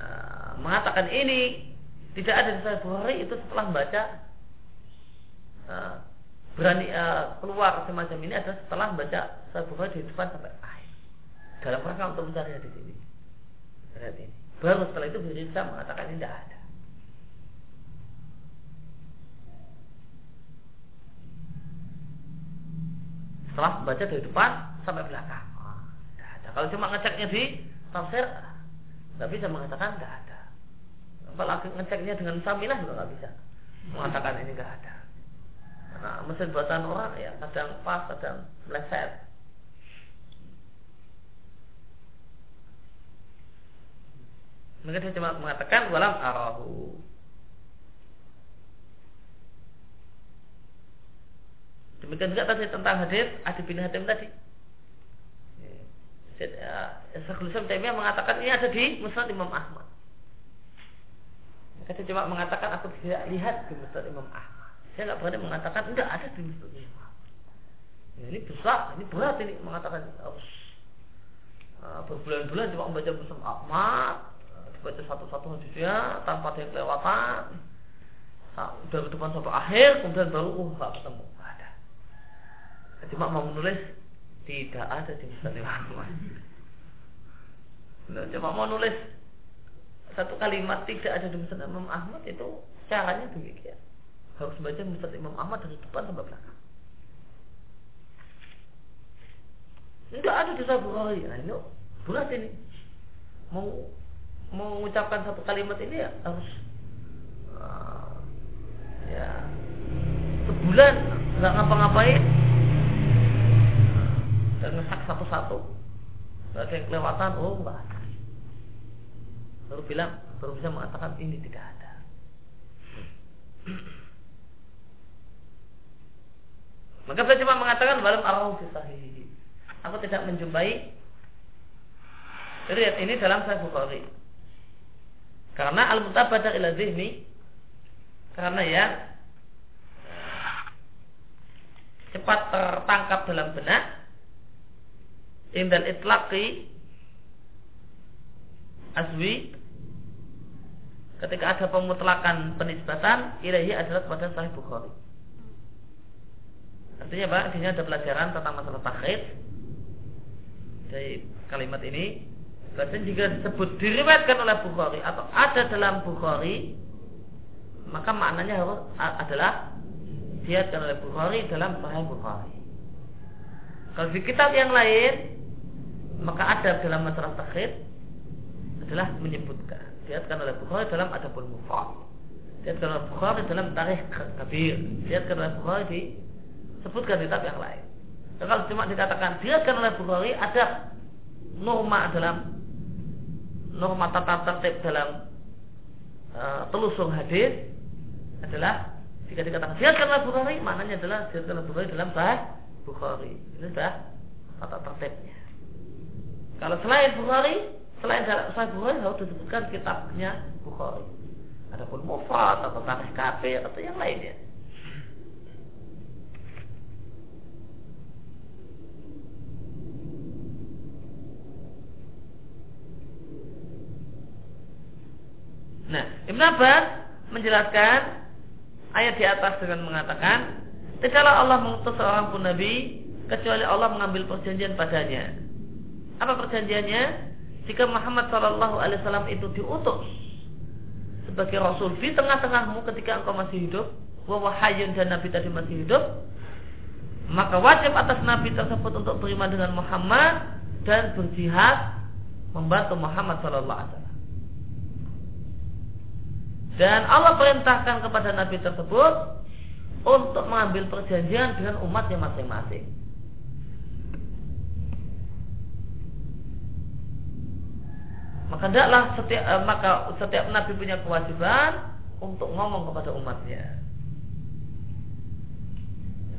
A: Nah, mengatakan ini tidak ada di Sahih Bukhari itu setelah membaca Eh, berani uh, keluar semacam ini adalah setelah baca Sahih Bukhari di depan sampai akhir. dalam rangka untuk mencari hadis ini. Hadis ini. Baru setelah itu bisa mengatakan ini tidak ada. Setelah baca dari depan sampai belakang. Kalau cuma ngeceknya di tafsir, nggak bisa mengatakan tidak ada. Apalagi ngeceknya dengan samilah juga nggak bisa mengatakan ini nggak ada. Karena mesin buatan orang ya kadang pas, kadang meleset. Maka dia cuma mengatakan walam arahu. Demikian juga tadi tentang hadis Adi bin Hatim tadi. Syekhul Islam Taimiyah mengatakan ini ada di Musnad Imam Ahmad. Maka dia cuma mengatakan aku tidak lihat di Musnad Imam Ahmad. Saya nggak berani mengatakan tidak ada di Musnad Imam Ahmad. ini besar, ini berat ini mengatakan harus uh, berbulan-bulan cuma membaca Musnad Ahmad, baca satu-satu hadisnya tanpa ada kelewatan. Dari depan sampai akhir, kemudian baru uh nggak ketemu. Cuma mau menulis tidak ada di Musnad Imam Ahmad. Nah, cuma mau nulis satu kalimat tidak ada di Musnad Imam Ahmad itu caranya demikian. Harus baca Musnad Imam Ahmad dari depan sampai belakang. Tidak ada di Bukhari. Nah, ini berat ini. Mau mengucapkan satu kalimat ini ya harus uh, ya sebulan nggak ngapa-ngapain dan ngesak satu-satu. Nggak ada yang kelewatan oh enggak ada. Baru bilang baru bisa mengatakan ini tidak ada. Maka saya cuma mengatakan dalam arau sahih aku tidak menjumpai riwayat ini dalam Sahih Bukhari. Karena al-mutabadah ila zihni karena ya cepat tertangkap dalam benak indal itlaqi aswi ketika ada pemutlakan penisbatan ilahi adalah kepada sahih Bukhari. Artinya Pak, di sini ada pelajaran tentang masalah takhid dari kalimat ini. Bahkan jika disebut diriwayatkan oleh Bukhari atau ada dalam Bukhari, maka maknanya harus adalah diatkan oleh Bukhari dalam Sahih Bukhari. Kalau di kitab yang lain maka adab dalam masalah takhid adalah menyebutkan diatkan oleh Bukhari dalam adabul mufrad diatkan oleh Bukhari dalam tarikh kabir. Diatkan oleh Bukhari disebutkan di kitab yang lain. Dan kalau cuma dikatakan diatkan oleh Bukhari ada norma dalam norma tata tertib dalam uh, telusur hadis adalah jika dikatakan diatkan oleh Bukhari maknanya adalah diatkan oleh Bukhari dalam bahas Bukhari. Ini sudah tata tertibnya kalau selain Bukhari, selain Sahih Bukhari harus disebutkan kitabnya Bukhari. Adapun Mufrad atau Tarikh Kafir atau yang lainnya. Nah, Ibn Abbas menjelaskan ayat di atas dengan mengatakan, tidaklah Allah mengutus seorang pun nabi kecuali Allah mengambil perjanjian padanya apa perjanjiannya? Jika Muhammad Shallallahu Alaihi Wasallam itu diutus sebagai Rasul di tengah-tengahmu ketika engkau masih hidup, wahayun dan Nabi tadi masih hidup, maka wajib atas Nabi tersebut untuk beriman dengan Muhammad dan berjihad membantu Muhammad Shallallahu Alaihi Wasallam. Dan Allah perintahkan kepada Nabi tersebut untuk mengambil perjanjian dengan umatnya masing-masing. Maka tidaklah setiap eh, maka setiap nabi punya kewajiban untuk ngomong kepada umatnya.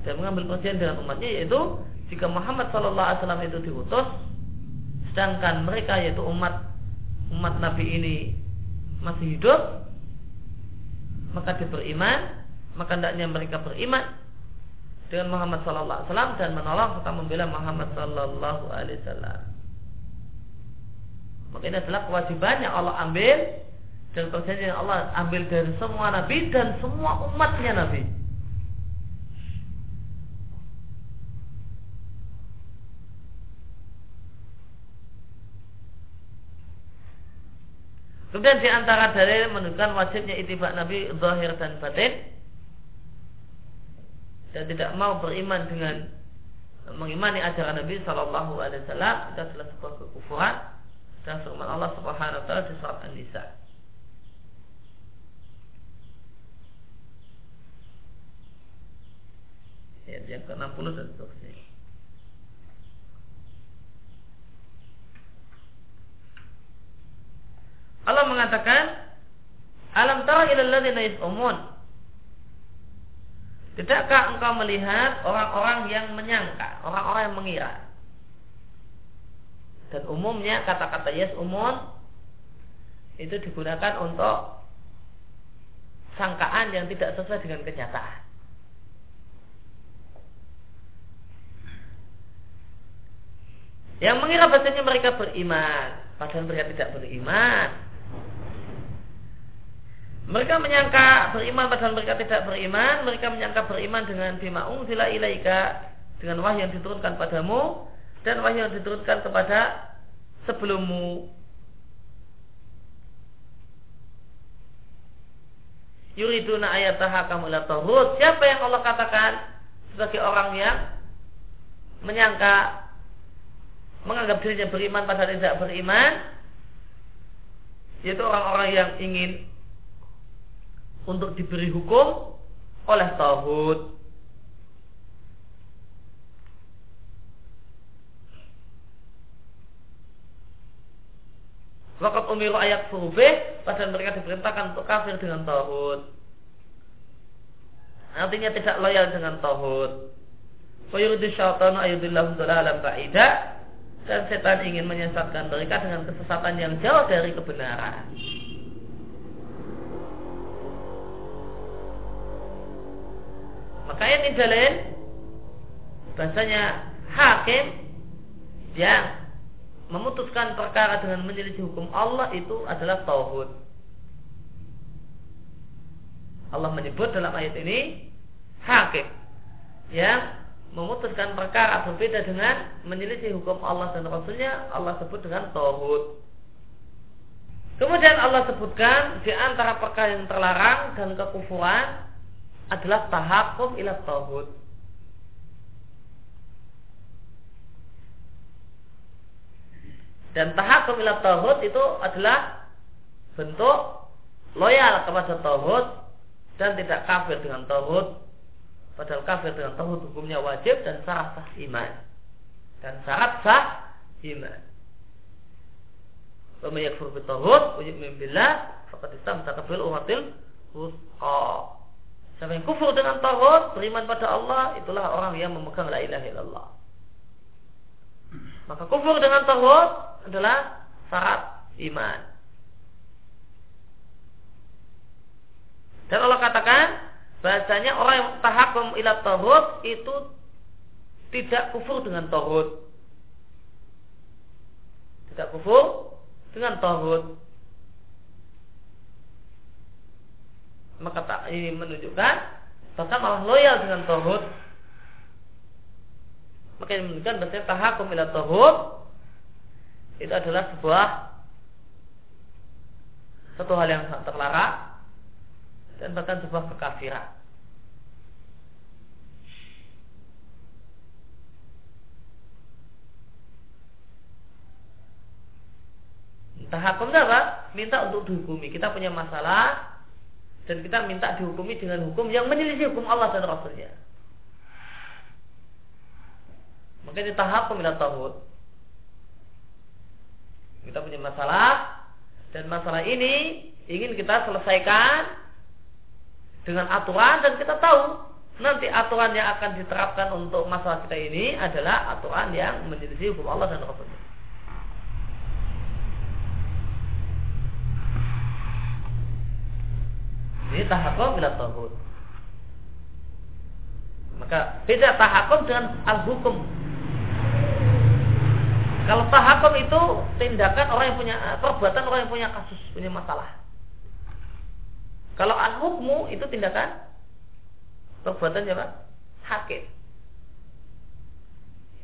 A: Dan mengambil perhatian dengan umatnya yaitu jika Muhammad Shallallahu Alaihi Wasallam itu diutus sedangkan mereka yaitu umat umat Nabi ini masih hidup maka dia beriman maka hendaknya mereka beriman dengan Muhammad Shallallahu Alaihi Wasallam dan menolong serta membela Muhammad Shallallahu Alaihi Wasallam ini adalah kewajiban yang Allah ambil dan perjanjian yang Allah ambil dari semua nabi dan semua umatnya nabi. Kemudian di antara dalil menunjukkan wajibnya itibak Nabi zahir dan batin dan tidak mau beriman dengan mengimani ajaran Nabi Shallallahu Alaihi Wasallam itu adalah sebuah kekufuran dan firman Allah Subhanahu Wa Taala di surat An-Nisa. Ayat yang ke-60 dan seterusnya. Allah mengatakan Alam tara ilal ladzina yas'umun Tidakkah engkau melihat orang-orang yang menyangka, orang-orang yang mengira? Dan umumnya kata-kata yes umum itu digunakan untuk sangkaan yang tidak sesuai dengan kenyataan. Yang mengira bahasanya mereka beriman, padahal mereka tidak beriman. Mereka menyangka beriman padahal mereka tidak beriman. Mereka menyangka beriman dengan bima sila ilaika dengan wahyu yang diturunkan padamu dan wahyu yang diturunkan kepada sebelummu. Yuriduna ayataha kamula tauhud. Siapa yang Allah katakan sebagai orang yang menyangka menganggap dirinya beriman padahal tidak beriman yaitu orang-orang yang ingin untuk diberi hukum oleh tauhid. Wakat umiru ayat furubih Padahal mereka diperintahkan untuk kafir dengan tauhid. Artinya tidak loyal dengan tauhid. Wa yuridu syaitanu ayudillahum dolalam ba'idah Dan setan ingin menyesatkan mereka dengan kesesatan yang jauh dari kebenaran. Maka ini dalil bahasanya hakim yang memutuskan perkara dengan menyelisih hukum Allah itu adalah tauhid. Allah menyebut dalam ayat ini hakim yang memutuskan perkara berbeda dengan menyelisih hukum Allah dan Rasulnya Allah sebut dengan tauhid. Kemudian Allah sebutkan di antara perkara yang terlarang dan kekufuran adalah tahakum ila tauhid. Dan tahakum ila tauhid itu adalah bentuk loyal kepada tauhid dan tidak kafir dengan tauhid. Padahal kafir dengan tauhid hukumnya wajib dan syarat sah iman. Dan syarat sah iman. Wa may yakfur bi tauhid wa yu'min billah faqad istamsaka bil urwatil wusqa. Siapa yang kufur dengan tauhid, beriman pada Allah, itulah orang yang memegang la ilaha illallah. Maka kufur dengan tauhid adalah syarat iman. Dan Allah katakan bahasanya orang yang tahakum ila tauhid itu tidak kufur dengan tauhid. Tidak kufur dengan tauhid. maka tak ini menunjukkan bahkan malah loyal dengan tauhid maka ini menunjukkan bahwa tahakum ila tauhid itu adalah sebuah satu hal yang sangat terlarang dan bahkan sebuah kekafiran. Tahakum apa? Minta untuk dihukumi. Kita punya masalah, dan kita minta dihukumi dengan hukum yang menyelisih hukum Allah dan Rasulnya. Maka ini tahap pemilah tauhid. Kita punya masalah dan masalah ini ingin kita selesaikan dengan aturan dan kita tahu nanti aturan yang akan diterapkan untuk masalah kita ini adalah aturan yang menyelisih hukum Allah dan Rasulnya. Ini tahakum bila. Maka beda tahakum dengan al-hukum. Kalau tahakum itu tindakan orang yang punya perbuatan orang yang punya kasus, punya masalah. Kalau al-hukmu itu tindakan perbuatan siapa? Hakim.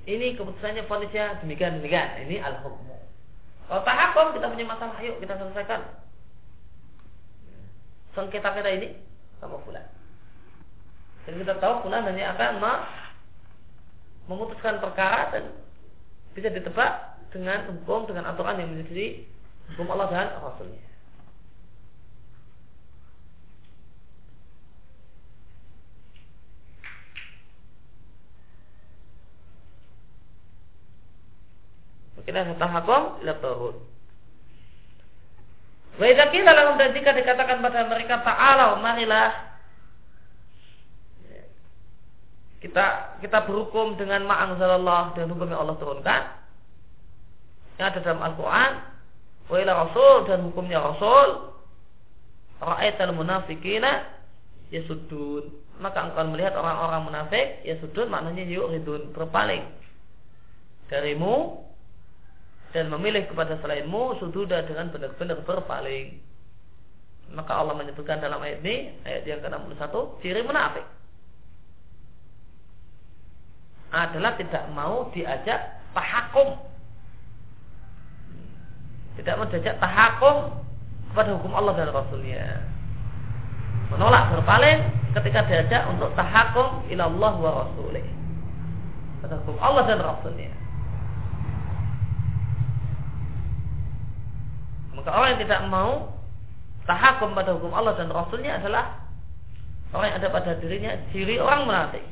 A: Ini keputusannya fonisnya demikian demikian. Ini al-hukmu. Kalau tahakum kita punya masalah, yuk kita selesaikan. sengketa kita ini sama fulan. Dan kita tahu fulan hanya akan memutuskan perkara dan bisa ditebak dengan hukum dengan aturan yang menjadi hukum Allah dan Rasulnya. Kita tahakum ila turun. Wa idza qila dan jika dikatakan pada mereka ta'ala marilah kita kita berhukum dengan ma'anzalallah dan hukum yang Allah turunkan. Yang ada dalam Al-Quran wa rasul dan hukumnya rasul. Ra'aital munafikina yasuddun maka engkau melihat orang-orang munafik yasuddun maknanya yuridun berpaling darimu dan memilih kepada selainmu sudah dengan benar-benar berpaling. Maka Allah menyebutkan dalam ayat ini, ayat yang ke-61, ciri munafik adalah tidak mau diajak tahakum. Tidak mau diajak tahakum kepada hukum Allah dan Rasulnya. Menolak berpaling ketika diajak untuk tahakum ilallah wa rasulih. Pada hukum Allah dan Rasulnya. Maka orang yang tidak mau tahakum pada hukum Allah dan Rasulnya adalah orang yang ada pada dirinya ciri orang munafik.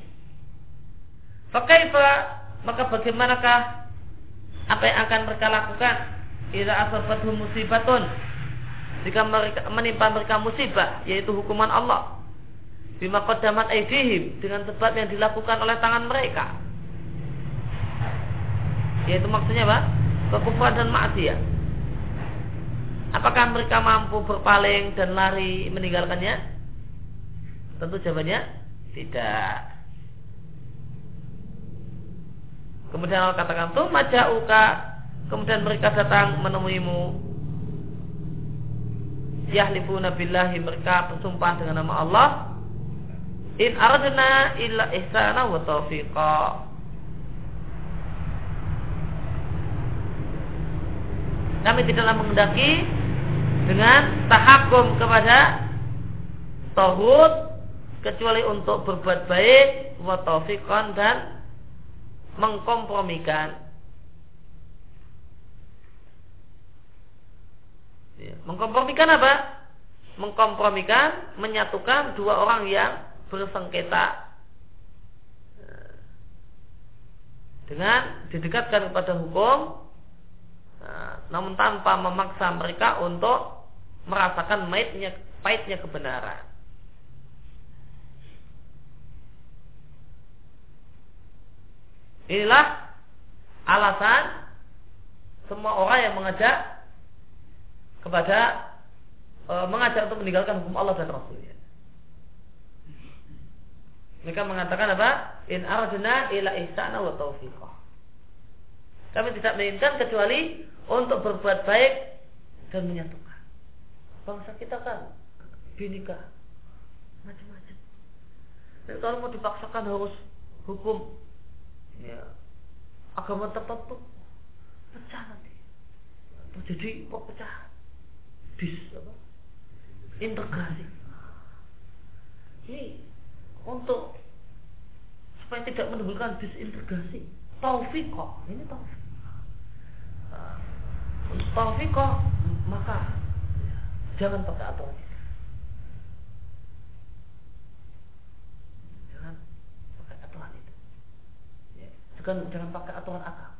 A: Fakaifa maka bagaimanakah apa yang akan mereka lakukan Ila asabatu musibatun jika mereka menimpa mereka musibah yaitu hukuman Allah bima qaddamat aidihim dengan sebab yang dilakukan oleh tangan mereka yaitu maksudnya apa? kekufuran dan maksiat Apakah mereka mampu berpaling dan lari meninggalkannya? Tentu jawabannya tidak. Kemudian Allah katakan tuh majauka. Kemudian mereka datang menemuimu. Yahlifuna billahi mereka bersumpah dengan nama Allah. In aradna illa ihsana wa taufiqa. Kami tidaklah mengendaki dengan tahakum kepada tauhid kecuali untuk berbuat baik wa taufiqan dan mengkompromikan ya, mengkompromikan apa? mengkompromikan menyatukan dua orang yang bersengketa ya, dengan didekatkan kepada hukum nah, namun tanpa memaksa mereka untuk merasakan pahitnya, pahitnya kebenaran. Inilah alasan semua orang yang mengajak kepada e, mengajak untuk meninggalkan hukum Allah dan Rasulnya. Mereka mengatakan apa? In arjuna ila ihsana wa taufiqah. Kami tidak menginginkan kecuali untuk berbuat baik dan menyatukan bangsa kita kan binika macam-macam. Dan kalau mau dipaksakan harus hukum ya agama tertentu pecah nanti. Jadi pecah bis apa? integrasi. Ini untuk supaya tidak menimbulkan disintegrasi. Taufik kok, ini taufik. Nah, taufik kok, maka Jangan pakai aturan Jangan pakai aturan itu. Ya. Jangan, pakai aturan agama.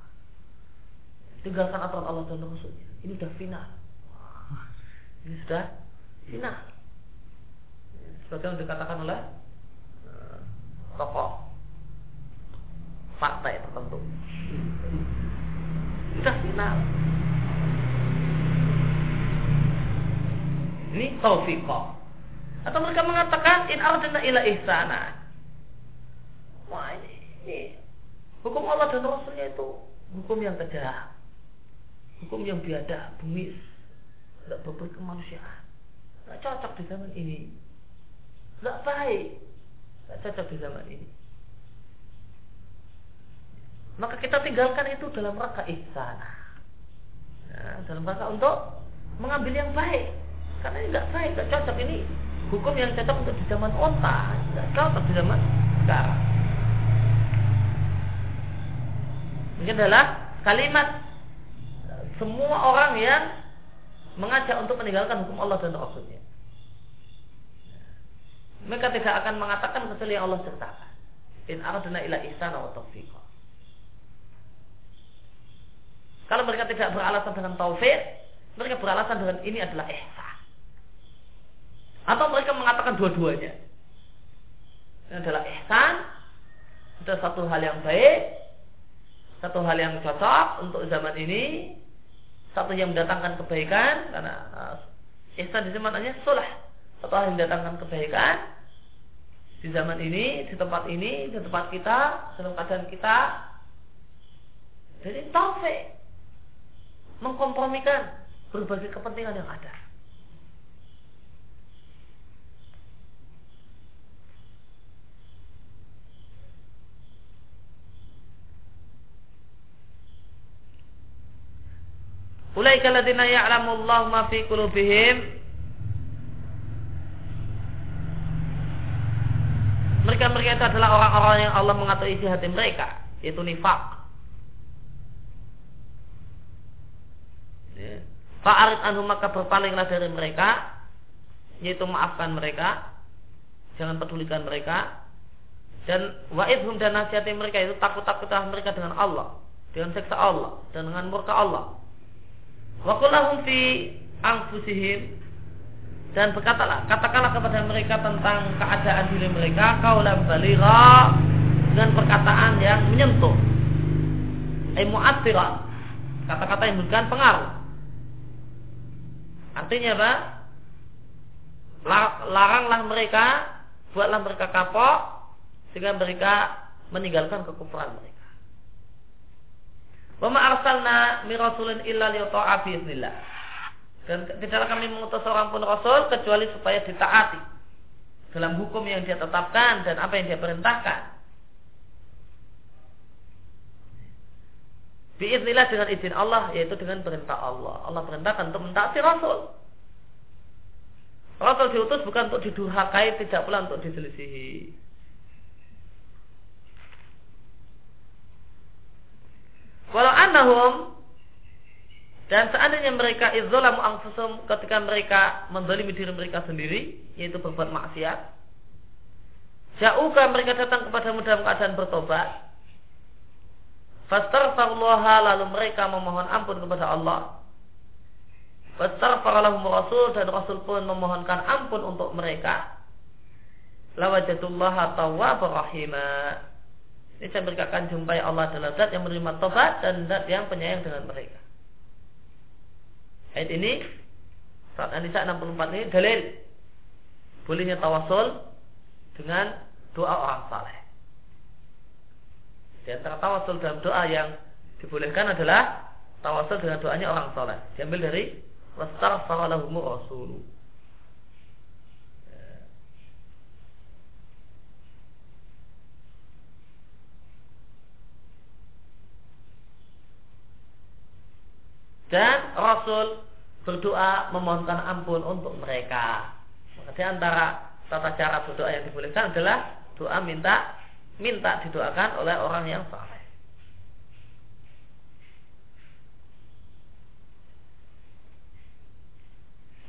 A: Tinggalkan aturan Allah dan Rasulnya. Ini sudah final. Ini sudah final. Sebagai yang dikatakan oleh uh, tokoh partai tertentu. Sudah final. Ini taufiqah. Atau mereka mengatakan in ardana ila ihsana. Wah ini, ini hukum Allah dan Rasulnya itu hukum yang kejam. Hukum yang biadab, bumi tidak berbuat kemanusiaan. Tidak cocok di zaman ini. Tidak baik. Tidak cocok di zaman ini. Maka kita tinggalkan itu dalam rangka ihsan. Nah, dalam rangka untuk mengambil yang baik. Karena ini nggak baik, nggak cocok ini hukum yang cocok untuk di zaman onta, tidak cocok di zaman sekarang. Ini adalah kalimat semua orang yang mengajak untuk meninggalkan hukum Allah dan Rasulnya. Mereka tidak akan mengatakan kecuali yang Allah sertakan. In aradna ila ihsana wa taufiqa. Kalau mereka tidak beralasan dengan taufik, mereka beralasan dengan ini adalah ihsan. Atau mereka mengatakan dua-duanya. Ini adalah ihsan, itu satu hal yang baik, satu hal yang cocok untuk zaman ini, satu yang mendatangkan kebaikan karena uh, ihsan di zaman ini sulah, satu hal yang mendatangkan kebaikan di zaman ini, di tempat ini, di tempat kita, dalam keadaan kita. Jadi taufik mengkompromikan berbagai kepentingan yang ada. Ulaika alladziina ya'lamu Allah ma fi qulubihim. Mereka-mereka itu adalah orang-orang yang Allah mengatur isi hati mereka, yaitu nifak. Fa'arid anhu maka berpalinglah dari mereka Yaitu maafkan mereka Jangan pedulikan mereka. Dan wa'idhum dan nasihati mereka itu takut-takutlah mereka dengan Allah Dengan seksa Allah Dan dengan murka Allah Wakulahum fi angfusihim dan berkatalah, katakanlah kepada mereka tentang keadaan diri mereka kaulam balira dengan perkataan yang menyentuh. Ai Kata-kata yang memberikan pengaruh. Artinya apa? Laranglah mereka, buatlah mereka kapok sehingga mereka meninggalkan kekufuran mereka. Wa ma arsalna min rasulin illa liyuta'a biiznillah. Dan tidaklah kami mengutus seorang pun rasul kecuali supaya ditaati dalam hukum yang dia tetapkan dan apa yang dia perintahkan. Biiznillah dengan izin Allah yaitu dengan perintah Allah. Allah perintahkan untuk mentaati Rasul. Rasul diutus bukan untuk didurhakai, tidak pula untuk diselisihi. Walau annahum dan seandainya mereka izzolamu anfusum ketika mereka mendolimi diri mereka sendiri, yaitu berbuat maksiat, jauhkah mereka datang kepadamu dalam keadaan bertobat, Fastaghfirullaha lalu mereka memohon ampun kepada Allah. Fastaghfaralahum Rasul dan Rasul pun memohonkan ampun untuk mereka. Lawajatullaha tawwabur rahimah. Ini saya mereka jumpai Allah adalah zat yang menerima tobat dan zat yang penyayang dengan mereka. Ayat ini saat An-Nisa 64 ini dalil bolehnya tawasul dengan doa orang saleh. Di antara tawasul dalam doa yang dibolehkan adalah tawasul dengan doanya orang soleh. Diambil dari wastaghfaralahum rasulu. Dan Rasul berdoa memohonkan ampun untuk mereka. Maka di antara tata cara berdoa yang dibolehkan adalah doa minta minta didoakan oleh orang yang saleh.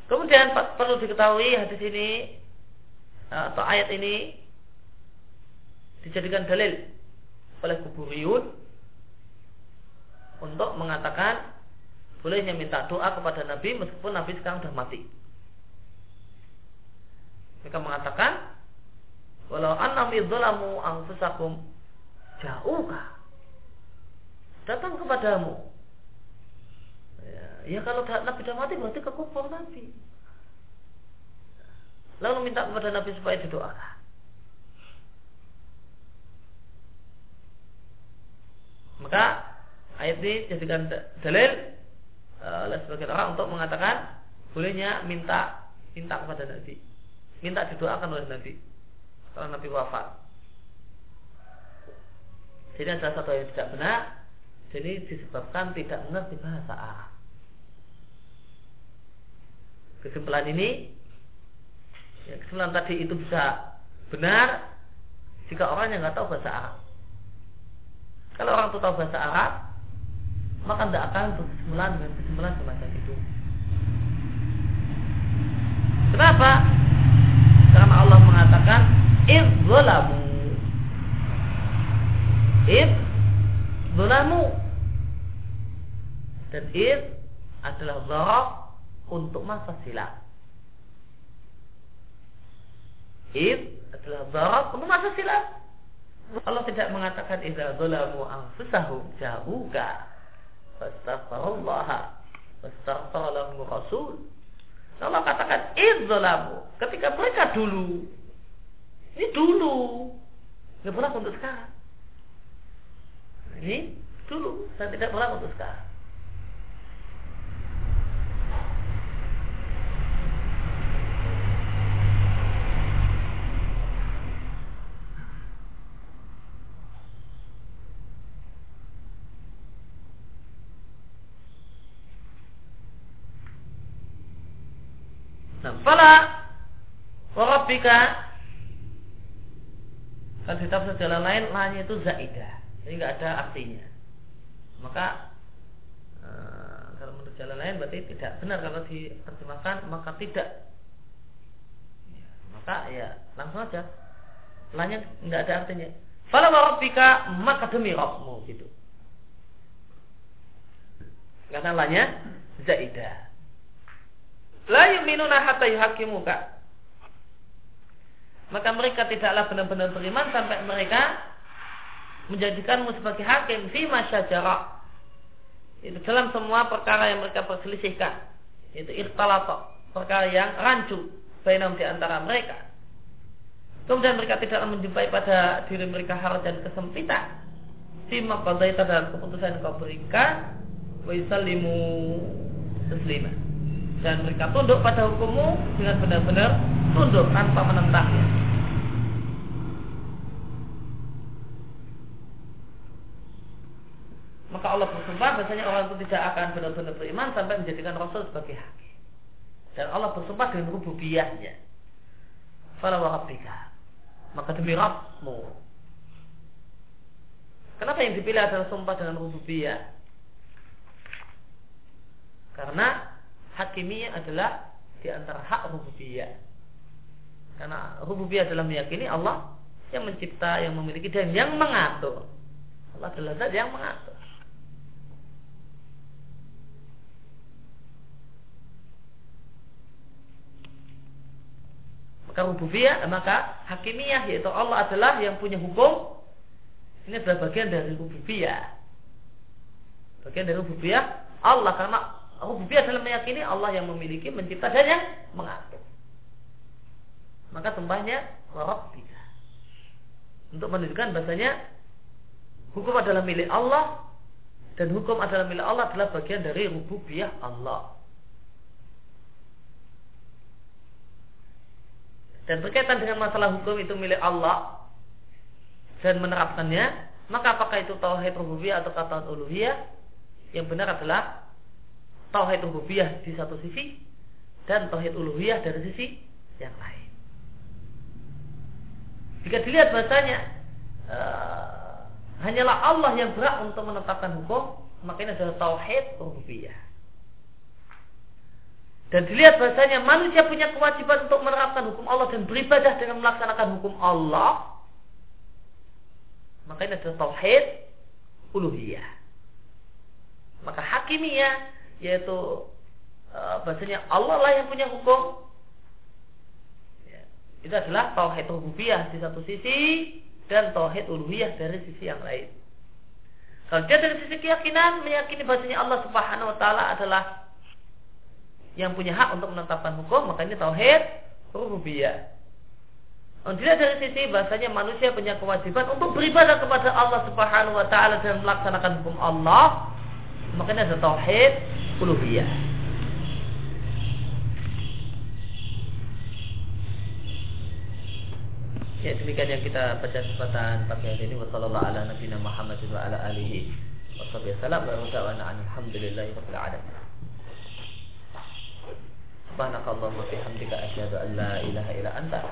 A: Kemudian perlu diketahui hadis ini atau ayat ini dijadikan dalil oleh kuburiyun untuk mengatakan bolehnya minta doa kepada Nabi meskipun Nabi sekarang sudah mati. Mereka mengatakan Walau annam idzalamu anfusakum jauhkah datang kepadamu. Ya, ya kalau Nabi sudah mati berarti kekufur Nabi. Lalu minta kepada Nabi supaya didoakan. Maka ayat ini jadikan dalil oleh sebagian orang untuk mengatakan bolehnya minta minta kepada Nabi, minta didoakan oleh Nabi setelah Nabi wafat. Jadi ada satu yang tidak benar. Jadi disebabkan tidak mengerti bahasa Arab. Kesimpulan ini Ya, kesimpulan tadi itu bisa benar jika orang yang nggak tahu bahasa Arab. Kalau orang itu tahu bahasa Arab, maka tidak akan berkesimpulan dengan kesimpulan semacam itu. Kenapa? Karena Allah mengatakan idzolamu. Idzolamu. Dan id adalah zaraf untuk masa silam. Id adalah zaraf untuk masa silam. Allah tidak mengatakan idza zalamu anfusahum ja'uka fastaghfirullaha wastaghfara lahum rasul Allah katakan idzalamu ketika mereka dulu. Ini dulu. Tidak berlaku untuk sekarang. Ini dulu dan tidak berlaku untuk sekarang. Fala warabbika kalau di tafsir jalan lain lainnya itu zaidah. Jadi nggak ada artinya. Maka eh, kalau menurut jalan lain berarti tidak benar kalau diterjemahkan maka tidak. Ya, maka ya langsung aja. Lainnya nggak ada artinya. Fala warabbika maka demi Rabbmu gitu. Karena lainnya zaidah. La yu'minuna hatta yuhakimuka. Maka mereka tidaklah benar-benar beriman sampai mereka menjadikanmu sebagai hakim fi masyajara. Itu dalam semua perkara yang mereka perselisihkan. Itu ikhtalata, perkara yang rancu bainam di antara mereka. Kemudian mereka tidaklah menjumpai pada diri mereka harus dan kesempitan. Fima qadaita dalam keputusan yang kau berikan wa yusallimu dan mereka tunduk pada hukummu dengan benar-benar tunduk tanpa menentangnya. Maka Allah bersumpah bahasanya orang itu tidak akan benar-benar beriman sampai menjadikan Rasul sebagai hakim. Dan Allah bersumpah dengan rububiyahnya. Fala wahabbika. Maka demi Rabbmu. Kenapa yang dipilih adalah sumpah dengan rububiyah? Karena hakimiyah adalah di antara hak rububiyah. Karena rububiyah adalah meyakini Allah yang mencipta, yang memiliki dan yang mengatur. Allah adalah zat yang mengatur. Maka rububiyah, maka hakimiyah yaitu Allah adalah yang punya hukum. Ini adalah bagian dari rububiyah. Bagian dari rububiyah Allah karena Rububiyah adalah meyakini Allah yang memiliki, mencipta dan yang mengatur. Maka sembahnya Rabbika. Untuk menunjukkan bahasanya hukum adalah milik Allah dan hukum adalah milik Allah adalah bagian dari rububiyah Allah. Dan berkaitan dengan masalah hukum itu milik Allah dan menerapkannya, maka apakah itu tauhid rububiyah atau kata uluhiyah? Yang benar adalah tauhid rububiyah di satu sisi dan tauhid uluhiyah dari sisi yang lain. Jika dilihat bahasanya uh, hanyalah Allah yang berhak untuk menetapkan hukum, maka ini adalah tauhid rububiyah. Dan dilihat bahasanya manusia punya kewajiban untuk menerapkan hukum Allah dan beribadah dengan melaksanakan hukum Allah, maka ini adalah tauhid uluhiyah. Maka hakimiyah yaitu uh, bahasanya Allah lah yang punya hukum ya, itu adalah tauhid rububiyah di satu sisi dan tauhid uluhiyah dari sisi yang lain. Kalau dia dari sisi keyakinan meyakini bahasanya Allah Subhanahu wa taala adalah yang punya hak untuk menetapkan hukum, maka ini tauhid rububiyah. Tidak dari sisi bahasanya manusia punya kewajiban untuk beribadah kepada Allah Subhanahu wa taala dan melaksanakan hukum Allah, maka ini ada tauhid uluhiyah. Ya demikian yang kita baca kesempatan pagi hari ini wasallallahu ala nabiyina Muhammad wa ala alihi wasallam wa alhamdulillahi rabbil alamin. subhanakallahumma bihamdika asyhadu an la ilaha illa anta